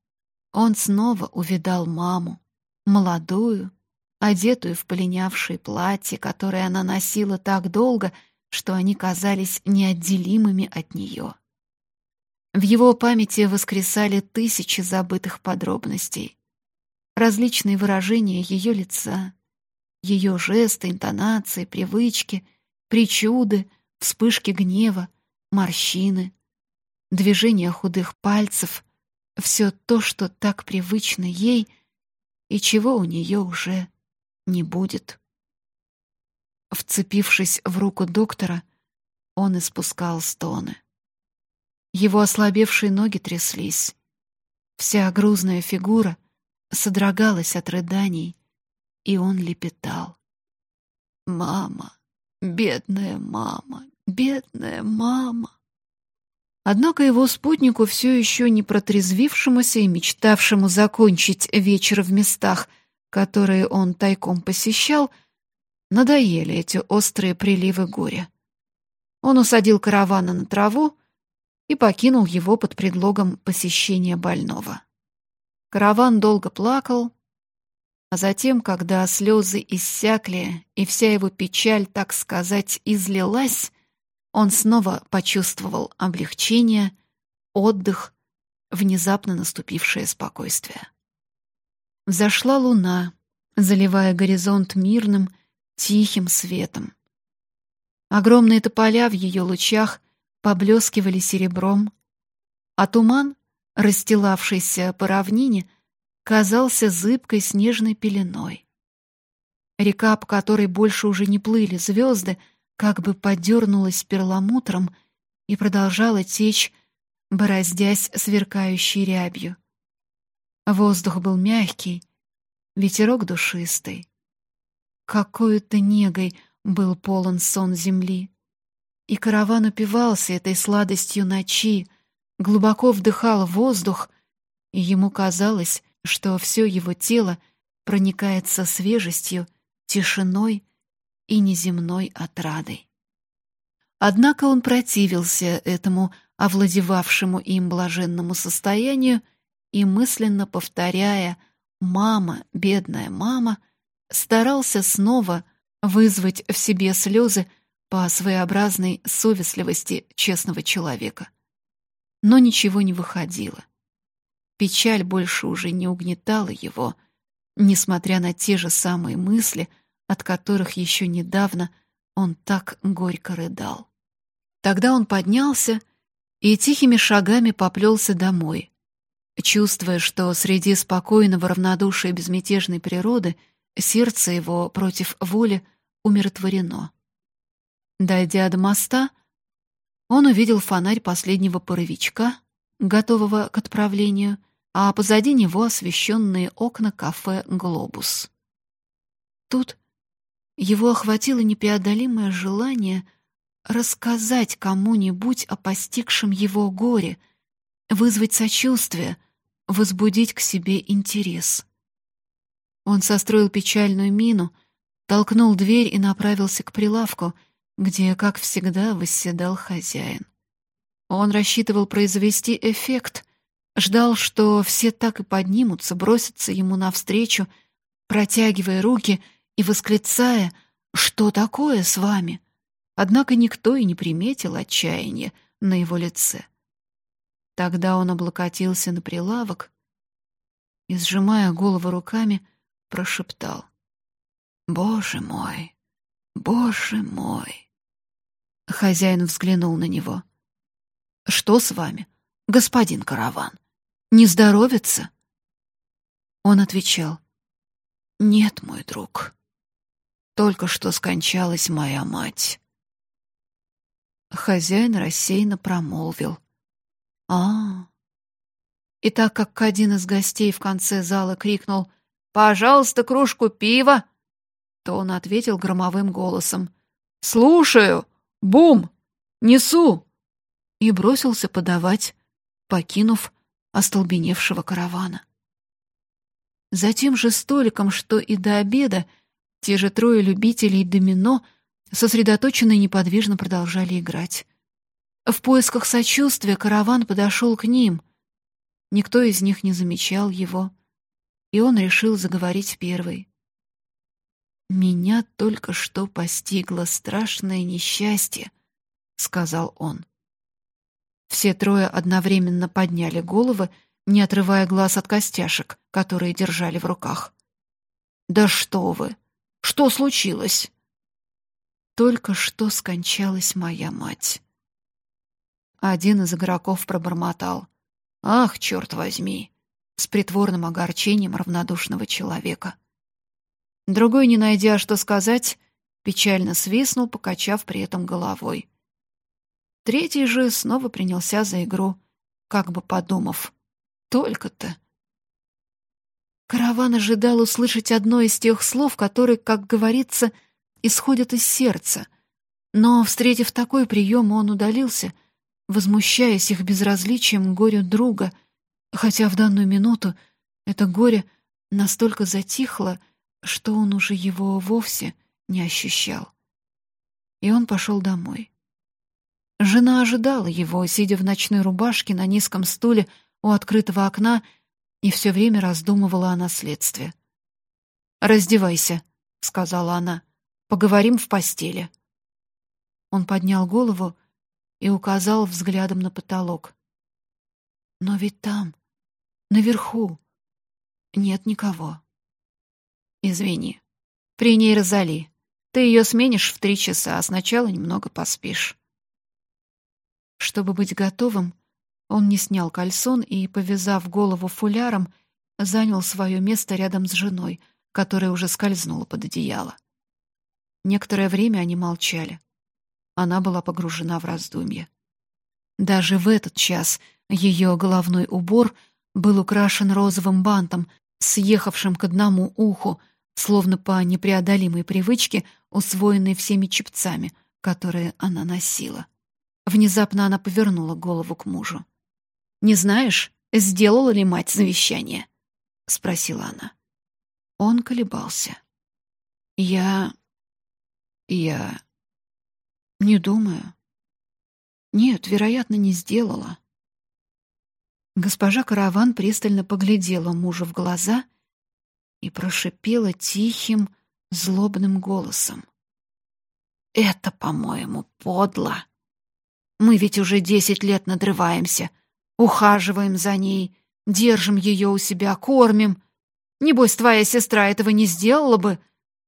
Он снова увидал маму, молодую, одетую в полинявшее платье, которое она носила так долго, что они казались неотделимыми от нее. В его памяти воскресали тысячи забытых подробностей. Различные выражения ее лица, ее жесты, интонации, привычки, причуды, вспышки гнева, морщины, движения худых пальцев — все то, что так привычно ей и чего у нее уже не будет. Вцепившись в руку доктора, он испускал стоны. Его ослабевшие ноги тряслись. Вся грузная фигура содрогалась от рыданий, и он лепетал. «Мама, бедная мама, бедная мама!» Однако его спутнику, все еще не протрезвившемуся и мечтавшему закончить вечер в местах, которые он тайком посещал, надоели эти острые приливы горя. Он усадил каравана на траву, и покинул его под предлогом посещения больного. Караван долго плакал, а затем, когда слезы иссякли и вся его печаль, так сказать, излилась, он снова почувствовал облегчение, отдых, внезапно наступившее спокойствие. Взошла луна, заливая горизонт мирным, тихим светом. Огромные тополя в ее лучах поблескивали серебром, а туман, расстилавшийся по равнине, казался зыбкой снежной пеленой. Река, по которой больше уже не плыли звезды, как бы подернулась перламутром и продолжала течь, бороздясь сверкающей рябью. Воздух был мягкий, ветерок душистый. Какой-то негой был полон сон земли. И караван упивался этой сладостью ночи, глубоко вдыхал воздух, и ему казалось, что все его тело проникается свежестью, тишиной и неземной отрадой. Однако он противился этому овладевавшему им блаженному состоянию и, мысленно повторяя «мама, бедная мама», старался снова вызвать в себе слезы по своеобразной совестливости честного человека. Но ничего не выходило. Печаль больше уже не угнетала его, несмотря на те же самые мысли, от которых еще недавно он так горько рыдал. Тогда он поднялся и тихими шагами поплелся домой, чувствуя, что среди спокойного равнодушия безмятежной природы — Сердце его против воли умиротворено. Дойдя до моста, он увидел фонарь последнего паровичка, готового к отправлению, а позади него освещенные окна кафе «Глобус». Тут его охватило непреодолимое желание рассказать кому-нибудь о постигшем его горе, вызвать сочувствие, возбудить к себе интерес. Он состроил печальную мину, толкнул дверь и направился к прилавку, где, как всегда, восседал хозяин. Он рассчитывал произвести эффект, ждал, что все так и поднимутся, бросятся ему навстречу, протягивая руки и восклицая «Что такое с вами?». Однако никто и не приметил отчаяния на его лице. Тогда он облокотился на прилавок и, сжимая голову руками, прошептал. «Боже мой! Боже мой!» Хозяин взглянул на него. «Что с вами, господин караван? Не здоровится?» Он отвечал. «Нет, мой друг. Только что скончалась моя мать». Хозяин рассеянно промолвил. «А, И так как один из гостей в конце зала крикнул Пожалуйста, кружку пива!» То он ответил громовым голосом. «Слушаю! Бум! Несу!» И бросился подавать, покинув остолбеневшего каравана. За тем же столиком, что и до обеда, те же трое любителей домино сосредоточенно и неподвижно продолжали играть. В поисках сочувствия караван подошел к ним. Никто из них не замечал его и он решил заговорить первый. «Меня только что постигло страшное несчастье», — сказал он. Все трое одновременно подняли головы, не отрывая глаз от костяшек, которые держали в руках. «Да что вы! Что случилось?» «Только что скончалась моя мать». Один из игроков пробормотал. «Ах, черт возьми! С притворным огорчением равнодушного человека. Другой, не найдя, что сказать, печально свистнул, покачав при этом головой. Третий же снова принялся за игру, как бы подумав. Только-то. Караван ожидал услышать одно из тех слов, которые, как говорится, исходят из сердца. Но, встретив такой прием, он удалился, возмущаясь их безразличием горю друга — хотя в данную минуту это горе настолько затихло, что он уже его вовсе не ощущал. И он пошел домой. Жена ожидала его, сидя в ночной рубашке на низком стуле у открытого окна И все время раздумывала о наследстве. «Раздевайся», — сказала она. «Поговорим в постели». Он поднял голову и указал взглядом на потолок. «Но ведь там, наверху, нет никого». «Извини. При ней Розали. Ты ее сменишь в три часа, а сначала немного поспишь». Чтобы быть готовым, он не снял кальсон и, повязав голову фуляром, занял свое место рядом с женой, которая уже скользнула под одеяло. Некоторое время они молчали. Она была погружена в раздумье. Даже в этот час ее головной убор был украшен розовым бантом, съехавшим к одному уху, словно по непреодолимой привычке, усвоенной всеми чепцами, которые она носила. Внезапно она повернула голову к мужу. «Не знаешь, сделала ли мать завещание?» — спросила она. Он колебался. «Я... я... не думаю. Нет, вероятно, не сделала». Госпожа Караван пристально поглядела мужу в глаза и прошипела тихим, злобным голосом. «Это, по-моему, подло. Мы ведь уже десять лет надрываемся, ухаживаем за ней, держим ее у себя, кормим. Небось, твоя сестра этого не сделала бы,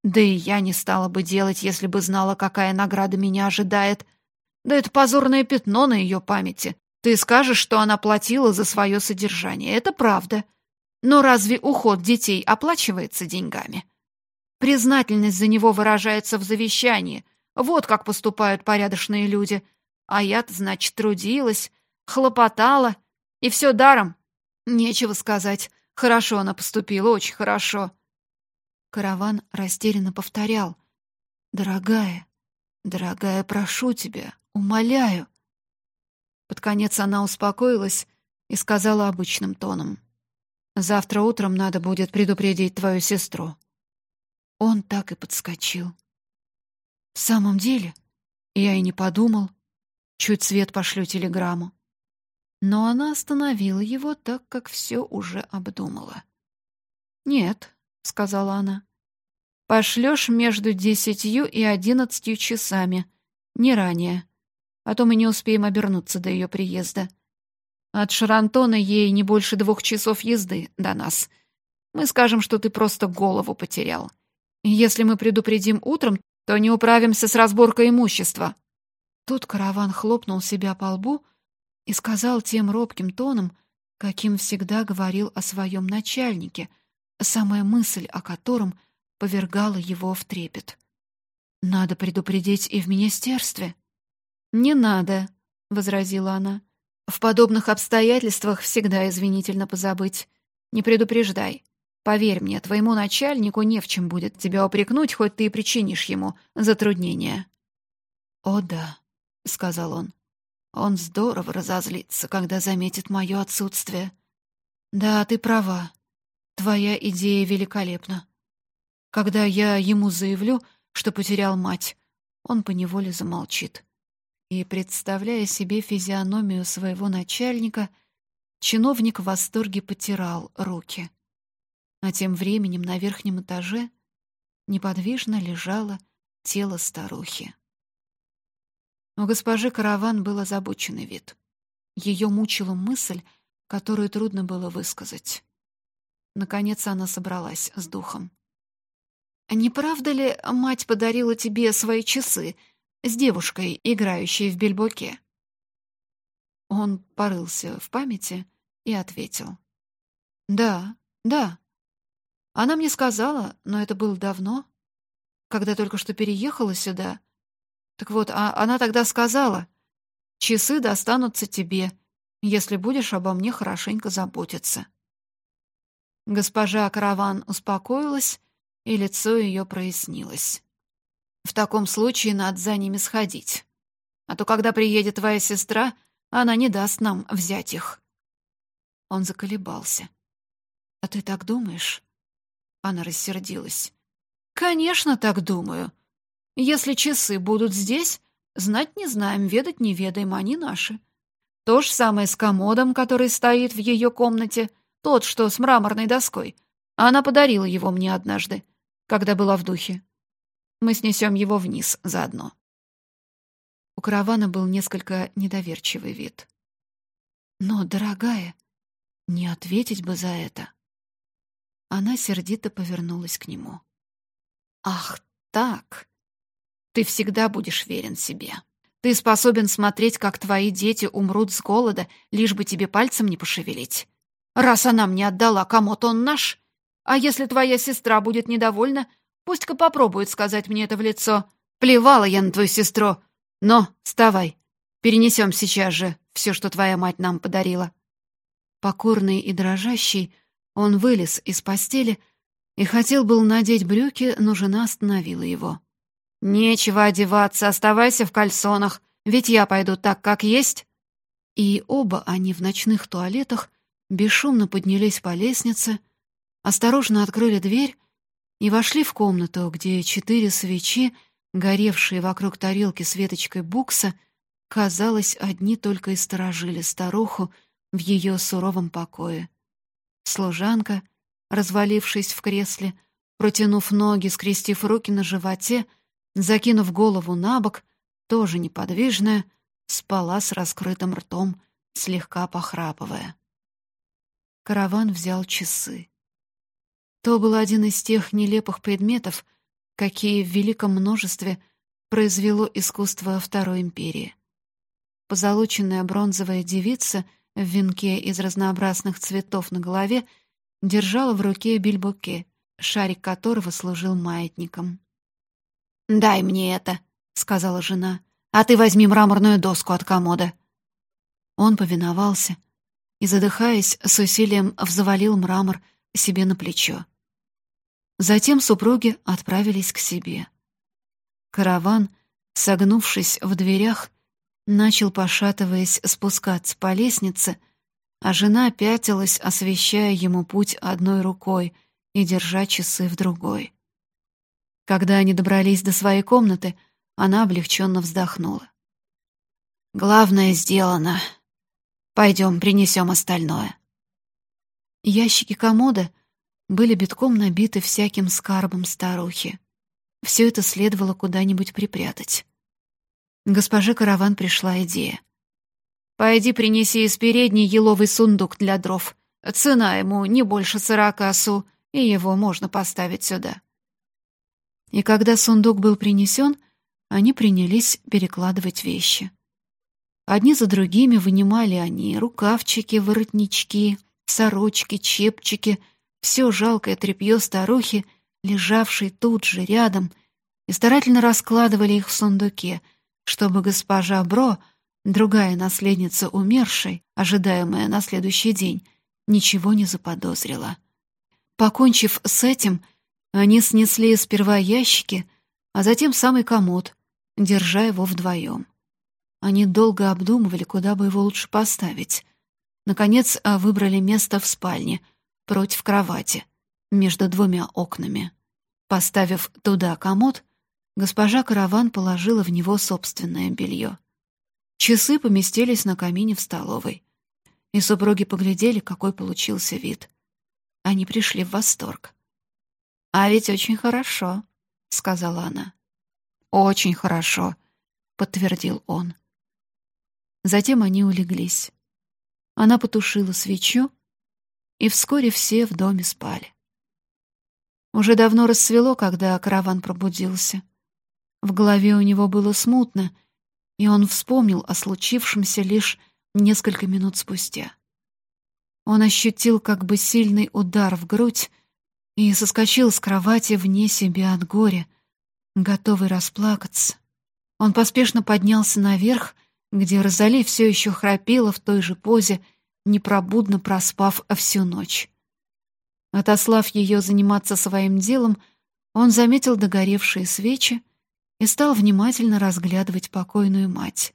да и я не стала бы делать, если бы знала, какая награда меня ожидает. Да это позорное пятно на ее памяти. Ты скажешь, что она платила за свое содержание. Это правда. Но разве уход детей оплачивается деньгами? Признательность за него выражается в завещании. Вот как поступают порядочные люди — а я-то, значит, трудилась, хлопотала, и все даром. Нечего сказать. Хорошо она поступила, очень хорошо. Караван растерянно повторял. «Дорогая, дорогая, прошу тебя, умоляю». Под конец она успокоилась и сказала обычным тоном. «Завтра утром надо будет предупредить твою сестру». Он так и подскочил. «В самом деле, я и не подумал. Чуть свет пошлю телеграмму. Но она остановила его, так как все уже обдумала. «Нет», — сказала она, — «пошлешь между десятью и одиннадцатью часами, не ранее, а то мы не успеем обернуться до ее приезда. От Шарантона ей не больше двух часов езды до нас. Мы скажем, что ты просто голову потерял. Если мы предупредим утром, то не управимся с разборкой имущества, Тут караван хлопнул себя по лбу и сказал тем робким тоном, каким всегда говорил о своем начальнике, самая мысль о котором повергала его в трепет. «Надо предупредить и в министерстве». «Не надо», — возразила она. «В подобных обстоятельствах всегда извинительно позабыть. Не предупреждай. Поверь мне, твоему начальнику не в чем будет тебя упрекнуть, хоть ты и причинишь ему затруднения». «О да», — сказал он. «Он здорово разозлится, когда заметит мое отсутствие. Да, ты права. Твоя идея великолепна. Когда я ему заявлю, что потерял мать, он поневоле замолчит. И, представляя себе физиономию своего начальника, чиновник в восторге потирал руки. А тем временем на верхнем этаже неподвижно лежало тело старухи. У госпожи Караван был озабоченный вид. Ее мучила мысль, которую трудно было высказать. Наконец она собралась с духом. «Не правда ли мать подарила тебе свои часы с девушкой, играющей в бельбоке?» Он порылся в памяти и ответил. «Да, да. Она мне сказала, но это было давно, когда только что переехала сюда, так вот, а она тогда сказала, часы достанутся тебе, если будешь обо мне хорошенько заботиться. Госпожа Караван успокоилась, и лицо ее прояснилось. В таком случае надо за ними сходить. А то, когда приедет твоя сестра, она не даст нам взять их. Он заколебался. «А ты так думаешь?» Она рассердилась. «Конечно, так думаю. Если часы будут здесь, знать не знаем, ведать не ведаем, они наши. То же самое с комодом, который стоит в ее комнате. тот, что с мраморной доской. Она подарила его мне однажды, когда была в духе. Мы снесем его вниз заодно. У каравана был несколько недоверчивый вид. «Но, дорогая, не ответить бы за это». Она сердито повернулась к нему. «Ах, так! Ты всегда будешь верен себе. Ты способен смотреть, как твои дети умрут с голода, лишь бы тебе пальцем не пошевелить. Раз она мне отдала кому-то он наш, а если твоя сестра будет недовольна, пусть-ка попробует сказать мне это в лицо. Плевала я на твою сестру, но вставай, перенесем сейчас же все, что твоя мать нам подарила». Покорный и дрожащий, он вылез из постели и хотел был надеть брюки, но жена остановила его. «Нечего одеваться, оставайся в кальсонах, ведь я пойду так, как есть». И оба они в ночных туалетах бесшумно поднялись по лестнице, осторожно открыли дверь и вошли в комнату, где четыре свечи — горевшие вокруг тарелки с веточкой букса, казалось, одни только и сторожили старуху в ее суровом покое. Служанка, развалившись в кресле, протянув ноги, скрестив руки на животе, закинув голову на бок, тоже неподвижная, спала с раскрытым ртом, слегка похрапывая. Караван взял часы. То был один из тех нелепых предметов, какие в великом множестве произвело искусство Второй империи. Позолоченная бронзовая девица в венке из разнообразных цветов на голове держала в руке бильбоке, шарик которого служил маятником. «Дай мне это», — сказала жена, — «а ты возьми мраморную доску от комода». Он повиновался и, задыхаясь, с усилием взвалил мрамор себе на плечо. Затем супруги отправились к себе. Караван, согнувшись в дверях, начал, пошатываясь, спускаться по лестнице, а жена пятилась, освещая ему путь одной рукой и держа часы в другой. Когда они добрались до своей комнаты, она облегченно вздохнула. «Главное сделано. Пойдем, принесем остальное». Ящики комода были битком набиты всяким скарбом старухи. Все это следовало куда-нибудь припрятать. Госпоже Караван пришла идея. «Пойди принеси из передней еловый сундук для дров. Цена ему не больше сорока су, и его можно поставить сюда». И когда сундук был принесен, они принялись перекладывать вещи. Одни за другими вынимали они рукавчики, воротнички, сорочки, чепчики — все жалкое тряпье старухи, лежавшей тут же рядом, и старательно раскладывали их в сундуке, чтобы госпожа Бро, другая наследница умершей, ожидаемая на следующий день, ничего не заподозрила. Покончив с этим, они снесли сперва ящики, а затем самый комод, держа его вдвоем. Они долго обдумывали, куда бы его лучше поставить. Наконец, выбрали место в спальне — против кровати, между двумя окнами. Поставив туда комод, госпожа Караван положила в него собственное белье. Часы поместились на камине в столовой, и супруги поглядели, какой получился вид. Они пришли в восторг. «А ведь очень хорошо», — сказала она. «Очень хорошо», — подтвердил он. Затем они улеглись. Она потушила свечу и вскоре все в доме спали. Уже давно рассвело, когда караван пробудился. В голове у него было смутно, и он вспомнил о случившемся лишь несколько минут спустя. Он ощутил как бы сильный удар в грудь и соскочил с кровати вне себя от горя, готовый расплакаться. Он поспешно поднялся наверх, где Розали все еще храпела в той же позе, непробудно проспав всю ночь. Отослав ее заниматься своим делом, он заметил догоревшие свечи и стал внимательно разглядывать покойную мать.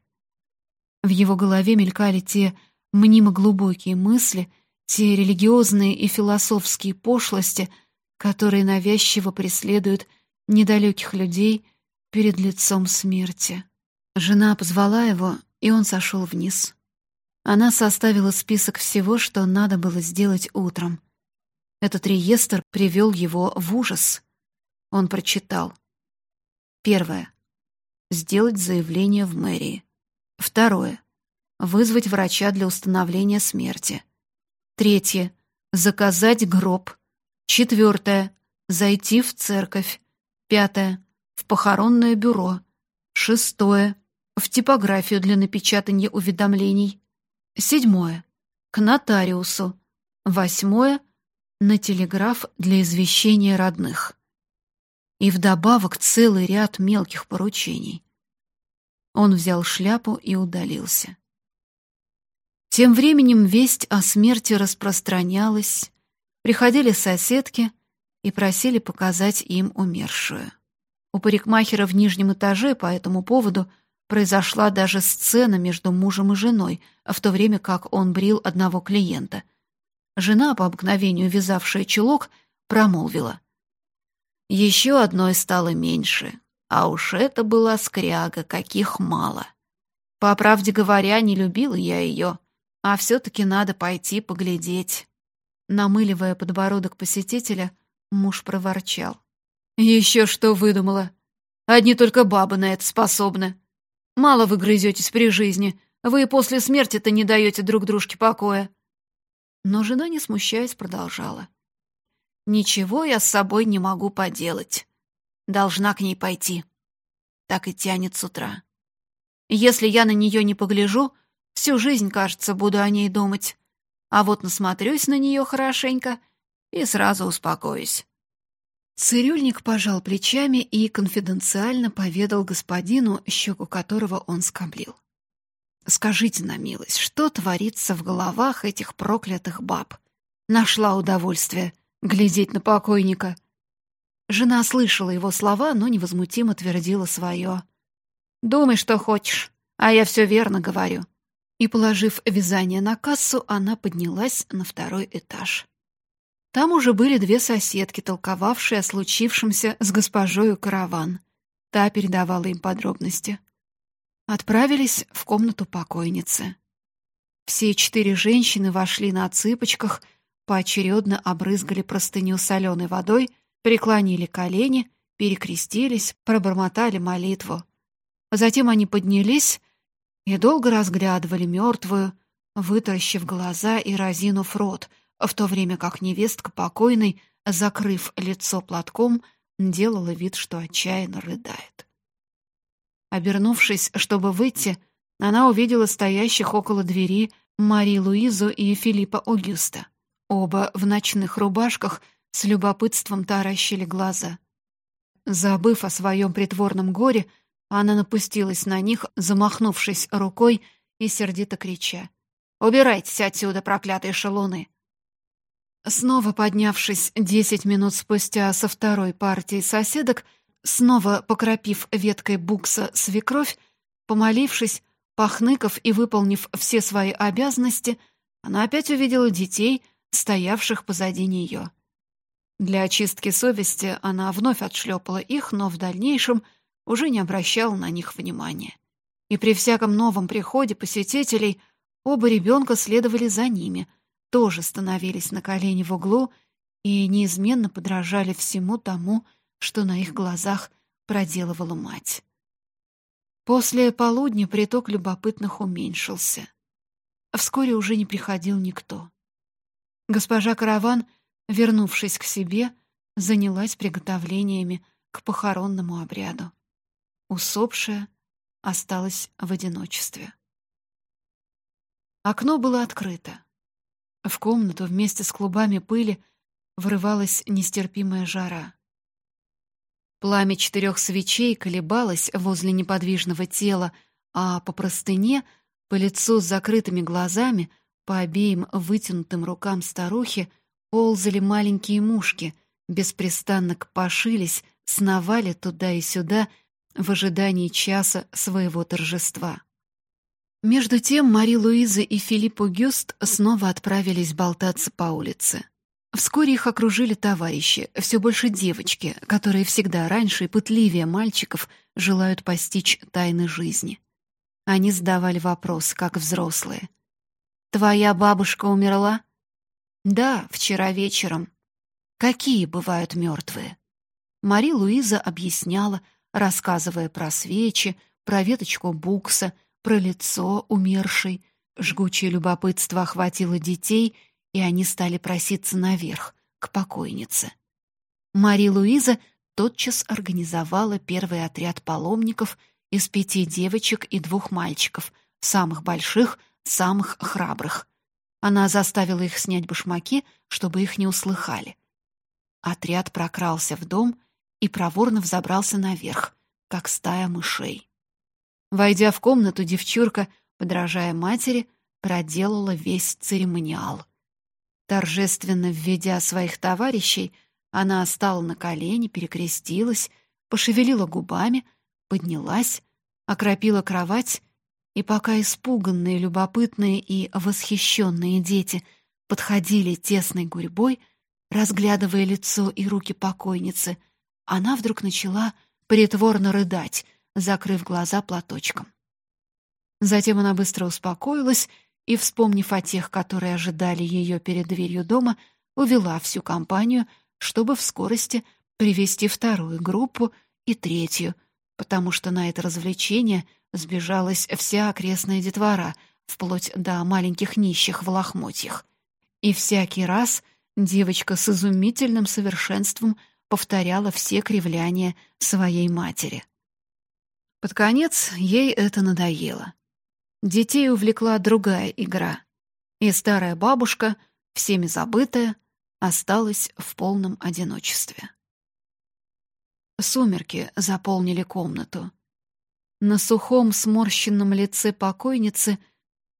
В его голове мелькали те мнимо глубокие мысли, те религиозные и философские пошлости, которые навязчиво преследуют недалеких людей перед лицом смерти. Жена позвала его, и он сошел вниз. Она составила список всего, что надо было сделать утром. Этот реестр привел его в ужас. Он прочитал. Первое. Сделать заявление в мэрии. Второе. Вызвать врача для установления смерти. Третье. Заказать гроб. Четвертое. Зайти в церковь. Пятое. В похоронное бюро. Шестое. В типографию для напечатания уведомлений. Седьмое. К нотариусу. Восьмое. На телеграф для извещения родных. И вдобавок целый ряд мелких поручений. Он взял шляпу и удалился. Тем временем весть о смерти распространялась, приходили соседки и просили показать им умершую. У парикмахера в нижнем этаже по этому поводу произошла даже сцена между мужем и женой, в то время как он брил одного клиента. Жена, по обыкновению вязавшая чулок, промолвила. «Еще одной стало меньше, а уж это была скряга, каких мало. По правде говоря, не любила я ее, а все-таки надо пойти поглядеть». Намыливая подбородок посетителя, муж проворчал. «Еще что выдумала? Одни только бабы на это способны. Мало вы грызетесь при жизни, вы и после смерти-то не даете друг дружке покоя». Но жена, не смущаясь, продолжала. «Ничего я с собой не могу поделать. Должна к ней пойти. Так и тянет с утра. Если я на нее не погляжу, всю жизнь, кажется, буду о ней думать. А вот насмотрюсь на нее хорошенько и сразу успокоюсь. Цирюльник пожал плечами и конфиденциально поведал господину, щеку которого он скоблил. «Скажите на милость, что творится в головах этих проклятых баб? Нашла удовольствие глядеть на покойника». Жена слышала его слова, но невозмутимо твердила свое. «Думай, что хочешь, а я все верно говорю». И, положив вязание на кассу, она поднялась на второй этаж. Там уже были две соседки, толковавшие о случившемся с госпожою Караван. Та передавала им подробности. Отправились в комнату покойницы. Все четыре женщины вошли на цыпочках, поочередно обрызгали простыню соленой водой, преклонили колени, перекрестились, пробормотали молитву. Затем они поднялись и долго разглядывали мертвую, вытаращив глаза и разинув рот — в то время как невестка покойной, закрыв лицо платком, делала вид, что отчаянно рыдает. Обернувшись, чтобы выйти, она увидела стоящих около двери Мари Луизу и Филиппа Огюста. Оба в ночных рубашках с любопытством таращили глаза. Забыв о своем притворном горе, она напустилась на них, замахнувшись рукой и сердито крича. «Убирайтесь отсюда, проклятые шалуны!» Снова поднявшись десять минут спустя со второй партией соседок, снова покропив веткой букса свекровь, помолившись, похныков и выполнив все свои обязанности, она опять увидела детей, стоявших позади нее. Для очистки совести она вновь отшлепала их, но в дальнейшем уже не обращала на них внимания. И при всяком новом приходе посетителей оба ребенка следовали за ними — тоже становились на колени в углу и неизменно подражали всему тому, что на их глазах проделывала мать. После полудня приток любопытных уменьшился. Вскоре уже не приходил никто. Госпожа Караван, вернувшись к себе, занялась приготовлениями к похоронному обряду. Усопшая осталась в одиночестве. Окно было открыто. В комнату вместе с клубами пыли врывалась нестерпимая жара. Пламя четырех свечей колебалось возле неподвижного тела, а по простыне, по лицу с закрытыми глазами, по обеим вытянутым рукам старухи ползали маленькие мушки, беспрестанно копошились, сновали туда и сюда в ожидании часа своего торжества. Между тем Мари-Луиза и Филипп Гюст снова отправились болтаться по улице. Вскоре их окружили товарищи, все больше девочки, которые всегда раньше и пытливее мальчиков желают постичь тайны жизни. Они задавали вопрос, как взрослые. Твоя бабушка умерла? Да, вчера вечером. Какие бывают мертвые? Мари Луиза объясняла, рассказывая про свечи, про веточку букса, про лицо умершей. Жгучее любопытство охватило детей, и они стали проситься наверх, к покойнице. Мари Луиза тотчас организовала первый отряд паломников из пяти девочек и двух мальчиков, самых больших, самых храбрых. Она заставила их снять башмаки, чтобы их не услыхали. Отряд прокрался в дом и проворно взобрался наверх, как стая мышей. Войдя в комнату, девчурка, подражая матери, проделала весь церемониал. Торжественно введя своих товарищей, она стала на колени, перекрестилась, пошевелила губами, поднялась, окропила кровать и пока испуганные, любопытные и восхищенные дети подходили тесной гурьбой, разглядывая лицо и руки покойницы, она вдруг начала притворно рыдать, закрыв глаза платочком. Затем она быстро успокоилась и, вспомнив о тех, которые ожидали ее перед дверью дома, увела всю компанию, чтобы в скорости привести вторую группу и третью, потому что на это развлечение сбежалась вся окрестная детвора, вплоть до маленьких нищих в лохмотьях. И всякий раз девочка с изумительным совершенством повторяла все кривляния своей матери. Под конец ей это надоело. Детей увлекла другая игра, и старая бабушка, всеми забытая, осталась в полном одиночестве. Сумерки заполнили комнату. На сухом сморщенном лице покойницы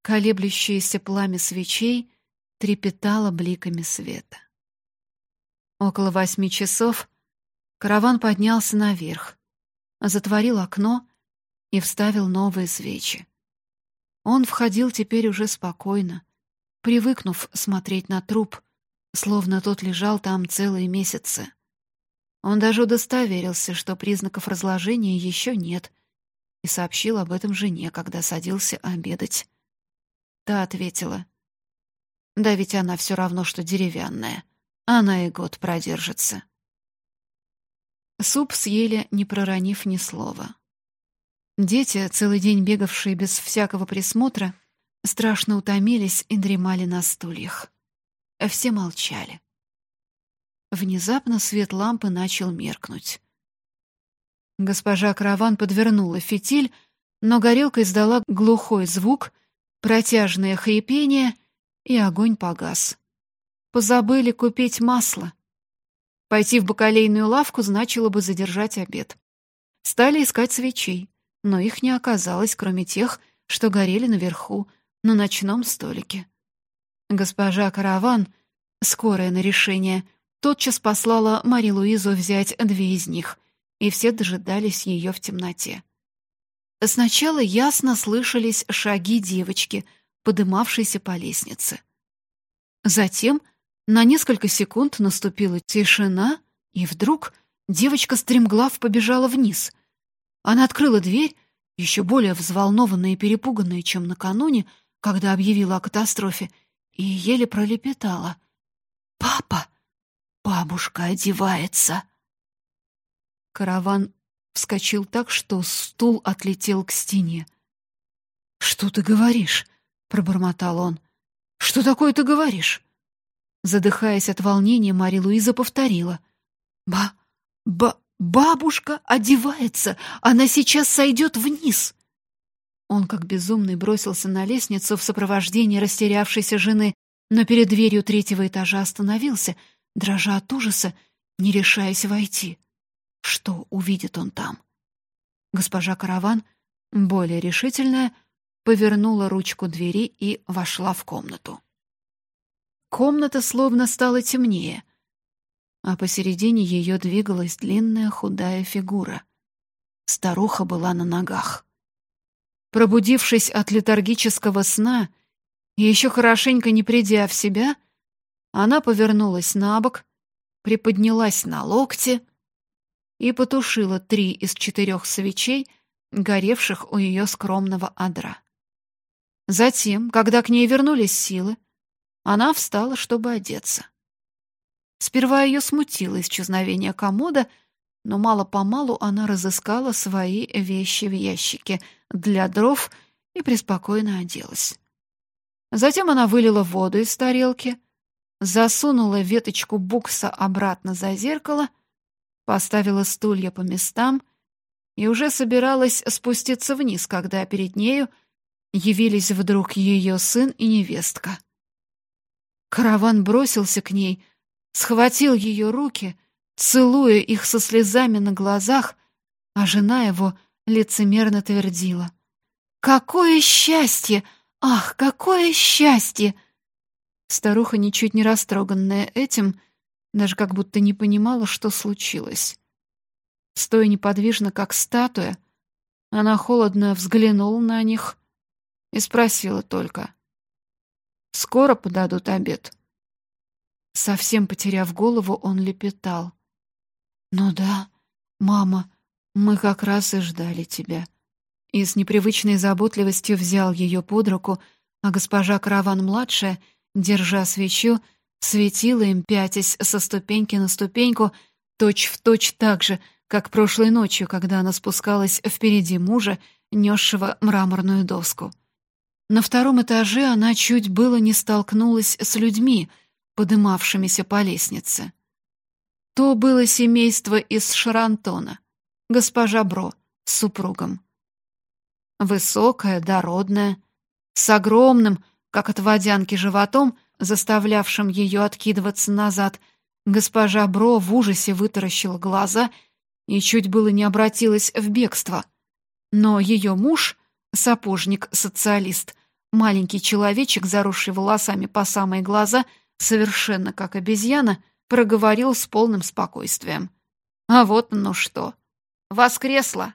колеблющееся пламя свечей трепетало бликами света. Около восьми часов караван поднялся наверх, затворил окно и вставил новые свечи. Он входил теперь уже спокойно, привыкнув смотреть на труп, словно тот лежал там целые месяцы. Он даже удостоверился, что признаков разложения еще нет — и сообщил об этом жене, когда садился обедать. Та ответила. «Да ведь она все равно, что деревянная. Она и год продержится». Суп съели, не проронив ни слова. Дети, целый день бегавшие без всякого присмотра, страшно утомились и дремали на стульях. Все молчали. Внезапно свет лампы начал меркнуть. Госпожа Караван подвернула фитиль, но горелка издала глухой звук, протяжное хрипение, и огонь погас. Позабыли купить масло. Пойти в бакалейную лавку значило бы задержать обед. Стали искать свечей, но их не оказалось, кроме тех, что горели наверху, на ночном столике. Госпожа Караван, скорая на решение, тотчас послала Мари Луизу взять две из них — и все дожидались ее в темноте. Сначала ясно слышались шаги девочки, подымавшейся по лестнице. Затем на несколько секунд наступила тишина, и вдруг девочка стремглав побежала вниз. Она открыла дверь, еще более взволнованная и перепуганная, чем накануне, когда объявила о катастрофе, и еле пролепетала. «Папа! Бабушка одевается!» Караван вскочил так, что стул отлетел к стене. «Что ты говоришь?» — пробормотал он. «Что такое ты говоришь?» Задыхаясь от волнения, Мария Луиза повторила. «Ба... ба... бабушка одевается! Она сейчас сойдет вниз!» Он, как безумный, бросился на лестницу в сопровождении растерявшейся жены, но перед дверью третьего этажа остановился, дрожа от ужаса, не решаясь войти. Что увидит он там? Госпожа Караван, более решительная, повернула ручку двери и вошла в комнату. Комната словно стала темнее, а посередине ее двигалась длинная худая фигура. Старуха была на ногах. Пробудившись от летаргического сна и еще хорошенько не придя в себя, она повернулась на бок, приподнялась на локте — и потушила три из четырех свечей, горевших у ее скромного адра. Затем, когда к ней вернулись силы, она встала, чтобы одеться. Сперва ее смутило исчезновение комода, но мало-помалу она разыскала свои вещи в ящике для дров и преспокойно оделась. Затем она вылила воду из тарелки, засунула веточку букса обратно за зеркало, поставила стулья по местам и уже собиралась спуститься вниз, когда перед нею явились вдруг ее сын и невестка. Караван бросился к ней, схватил ее руки, целуя их со слезами на глазах, а жена его лицемерно твердила. «Какое счастье! Ах, какое счастье!» Старуха, ничуть не растроганная этим, даже как будто не понимала, что случилось. Стоя неподвижно, как статуя, она холодно взглянула на них и спросила только. «Скоро подадут обед?» Совсем потеряв голову, он лепетал. «Ну да, мама, мы как раз и ждали тебя». И с непривычной заботливостью взял ее под руку, а госпожа Караван-младшая, держа свечу, светила им, пятясь со ступеньки на ступеньку, точь-в-точь точь так же, как прошлой ночью, когда она спускалась впереди мужа, несшего мраморную доску. На втором этаже она чуть было не столкнулась с людьми, подымавшимися по лестнице. То было семейство из Шарантона, госпожа Бро с супругом. Высокая, дородная, с огромным, как от водянки, животом, заставлявшим ее откидываться назад, госпожа Бро в ужасе вытаращила глаза и чуть было не обратилась в бегство. Но ее муж, сапожник-социалист, маленький человечек, заросший волосами по самые глаза, совершенно как обезьяна, проговорил с полным спокойствием. «А вот ну что! Воскресла!»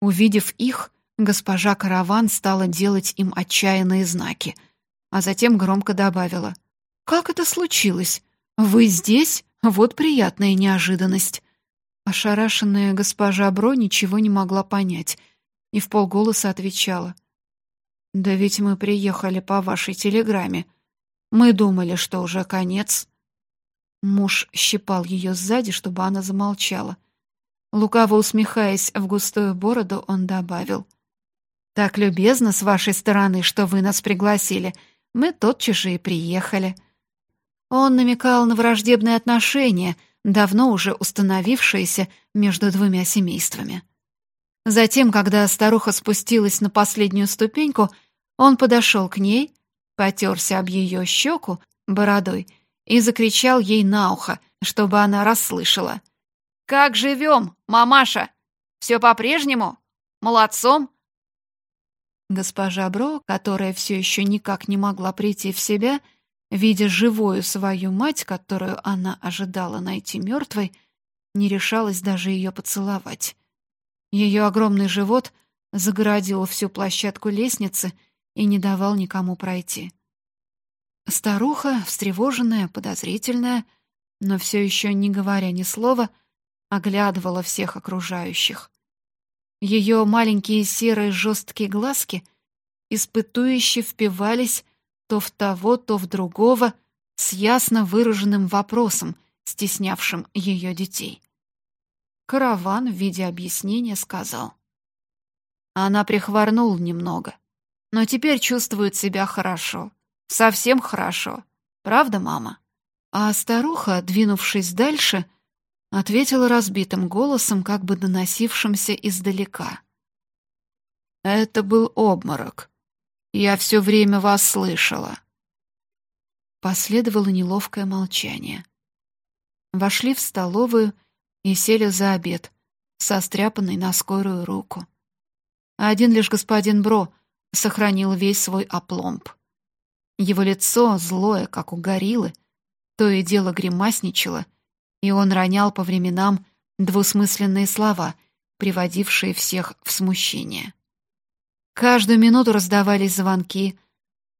Увидев их, госпожа Караван стала делать им отчаянные знаки — а затем громко добавила. «Как это случилось? Вы здесь? Вот приятная неожиданность». Ошарашенная госпожа Бро ничего не могла понять и в полголоса отвечала. «Да ведь мы приехали по вашей телеграмме. Мы думали, что уже конец». Муж щипал ее сзади, чтобы она замолчала. Лукаво усмехаясь в густую бороду, он добавил. «Так любезно с вашей стороны, что вы нас пригласили мы тотчас же и приехали. Он намекал на враждебные отношения, давно уже установившиеся между двумя семействами. Затем, когда старуха спустилась на последнюю ступеньку, он подошел к ней, потерся об ее щеку бородой и закричал ей на ухо, чтобы она расслышала. «Как живем, мамаша? Все по-прежнему? Молодцом? Госпожа Бро, которая все еще никак не могла прийти в себя, видя живую свою мать, которую она ожидала найти мертвой, не решалась даже ее поцеловать. Ее огромный живот загородил всю площадку лестницы и не давал никому пройти. Старуха, встревоженная, подозрительная, но все еще не говоря ни слова, оглядывала всех окружающих. Ее маленькие серые жесткие глазки испытующе впивались то в того, то в другого с ясно выраженным вопросом, стеснявшим ее детей. Караван в виде объяснения сказал. Она прихворнула немного, но теперь чувствует себя хорошо, совсем хорошо. Правда, мама? А старуха, двинувшись дальше, — ответила разбитым голосом, как бы доносившимся издалека. «Это был обморок. Я все время вас слышала». Последовало неловкое молчание. Вошли в столовую и сели за обед, состряпанный на скорую руку. Один лишь господин Бро сохранил весь свой опломб. Его лицо, злое, как у гориллы, то и дело гримасничало — и он ронял по временам двусмысленные слова, приводившие всех в смущение. Каждую минуту раздавались звонки.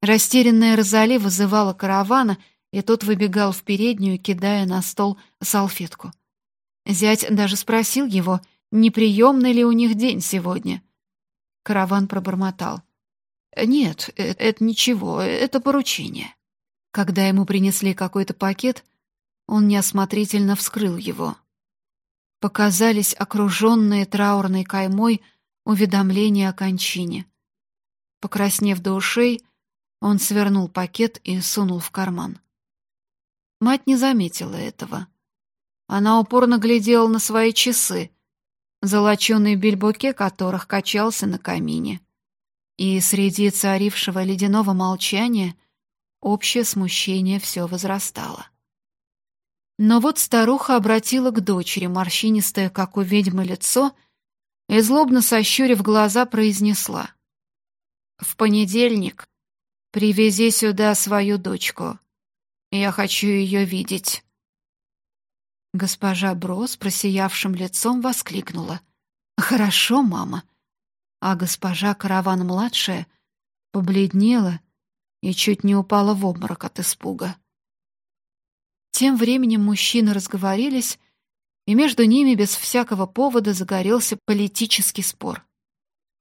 Растерянная Розали вызывала каравана, и тот выбегал в переднюю, кидая на стол салфетку. Зять даже спросил его, неприемный ли у них день сегодня. Караван пробормотал. Нет, э, это ничего, это поручение. Когда ему принесли какой-то пакет, он неосмотрительно вскрыл его. Показались окруженные траурной каймой уведомления о кончине. Покраснев до ушей, он свернул пакет и сунул в карман. Мать не заметила этого. Она упорно глядела на свои часы, золоченый бельбуке которых качался на камине. И среди царившего ледяного молчания общее смущение все возрастало. Но вот старуха обратила к дочери морщинистое, как у ведьмы, лицо и, злобно сощурив глаза, произнесла. «В понедельник привези сюда свою дочку. Я хочу ее видеть». Госпожа Бро с просиявшим лицом воскликнула. «Хорошо, мама». А госпожа Караван-младшая побледнела и чуть не упала в обморок от испуга. Тем временем мужчины разговорились, и между ними без всякого повода загорелся политический спор.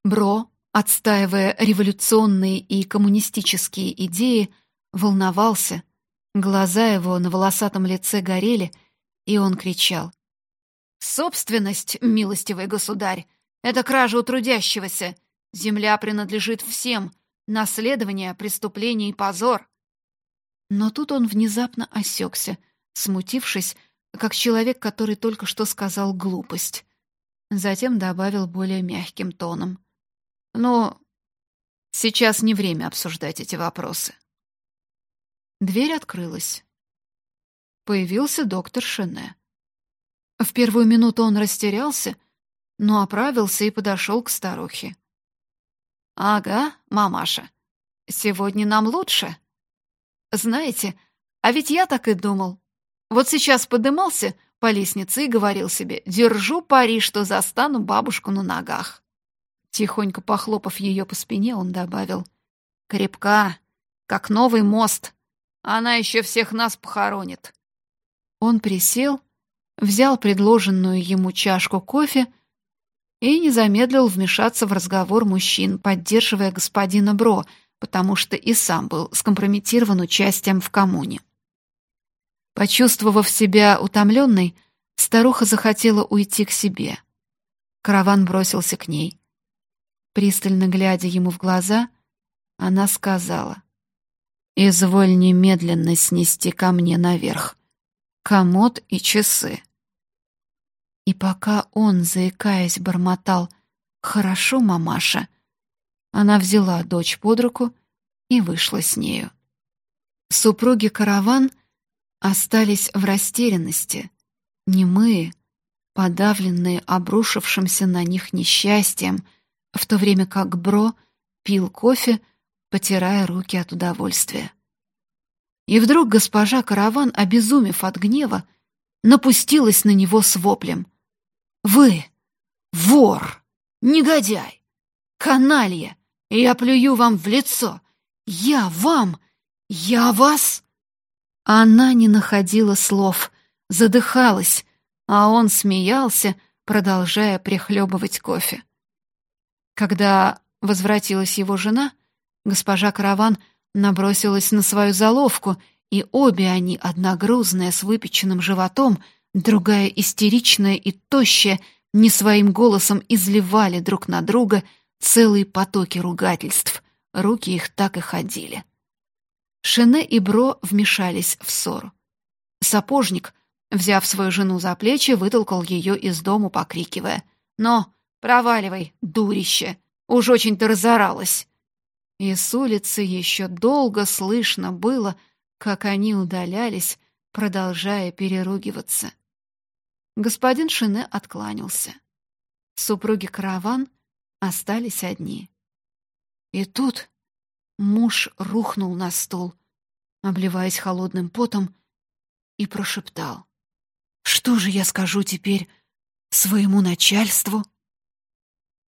Бро, отстаивая революционные и коммунистические идеи, волновался, глаза его на волосатом лице горели — и он кричал. «Собственность, милостивый государь, это кража у трудящегося. Земля принадлежит всем. Наследование, преступление и позор». Но тут он внезапно осекся, смутившись, как человек, который только что сказал глупость. Затем добавил более мягким тоном. «Ну, сейчас не время обсуждать эти вопросы». Дверь открылась появился доктор Шене. В первую минуту он растерялся, но оправился и подошел к старухе. «Ага, мамаша, сегодня нам лучше. Знаете, а ведь я так и думал. Вот сейчас подымался по лестнице и говорил себе, держу пари, что застану бабушку на ногах». Тихонько похлопав ее по спине, он добавил, «Крепка, как новый мост. Она еще всех нас похоронит». Он присел, взял предложенную ему чашку кофе и не замедлил вмешаться в разговор мужчин, поддерживая господина Бро, потому что и сам был скомпрометирован участием в коммуне. Почувствовав себя утомленной, старуха захотела уйти к себе. Караван бросился к ней. Пристально глядя ему в глаза, она сказала, «Изволь немедленно снести ко мне наверх комод и часы. И пока он, заикаясь, бормотал «Хорошо, мамаша», она взяла дочь под руку и вышла с нею. Супруги Караван остались в растерянности, немые, подавленные обрушившимся на них несчастьем, в то время как Бро пил кофе, потирая руки от удовольствия. И вдруг госпожа Караван, обезумев от гнева, напустилась на него с воплем. «Вы вор, негодяй, каналья, я плюю вам в лицо! Я вам! Я вас!» Она не находила слов, задыхалась, а он смеялся, продолжая прихлебывать кофе. Когда возвратилась его жена, госпожа Караван — набросилась на свою заловку, и обе они, одна грузная с выпеченным животом, другая истеричная и тощая, не своим голосом изливали друг на друга целые потоки ругательств. Руки их так и ходили. Шене и Бро вмешались в ссору. Сапожник, взяв свою жену за плечи, вытолкал ее из дому, покрикивая. «Но, проваливай, дурище! Уж очень ты разоралась!» И с улицы еще долго слышно было, как они удалялись, продолжая переругиваться. Господин Шине откланялся. Супруги Караван остались одни. И тут муж рухнул на стул, обливаясь холодным потом, и прошептал. «Что же я скажу теперь своему начальству?»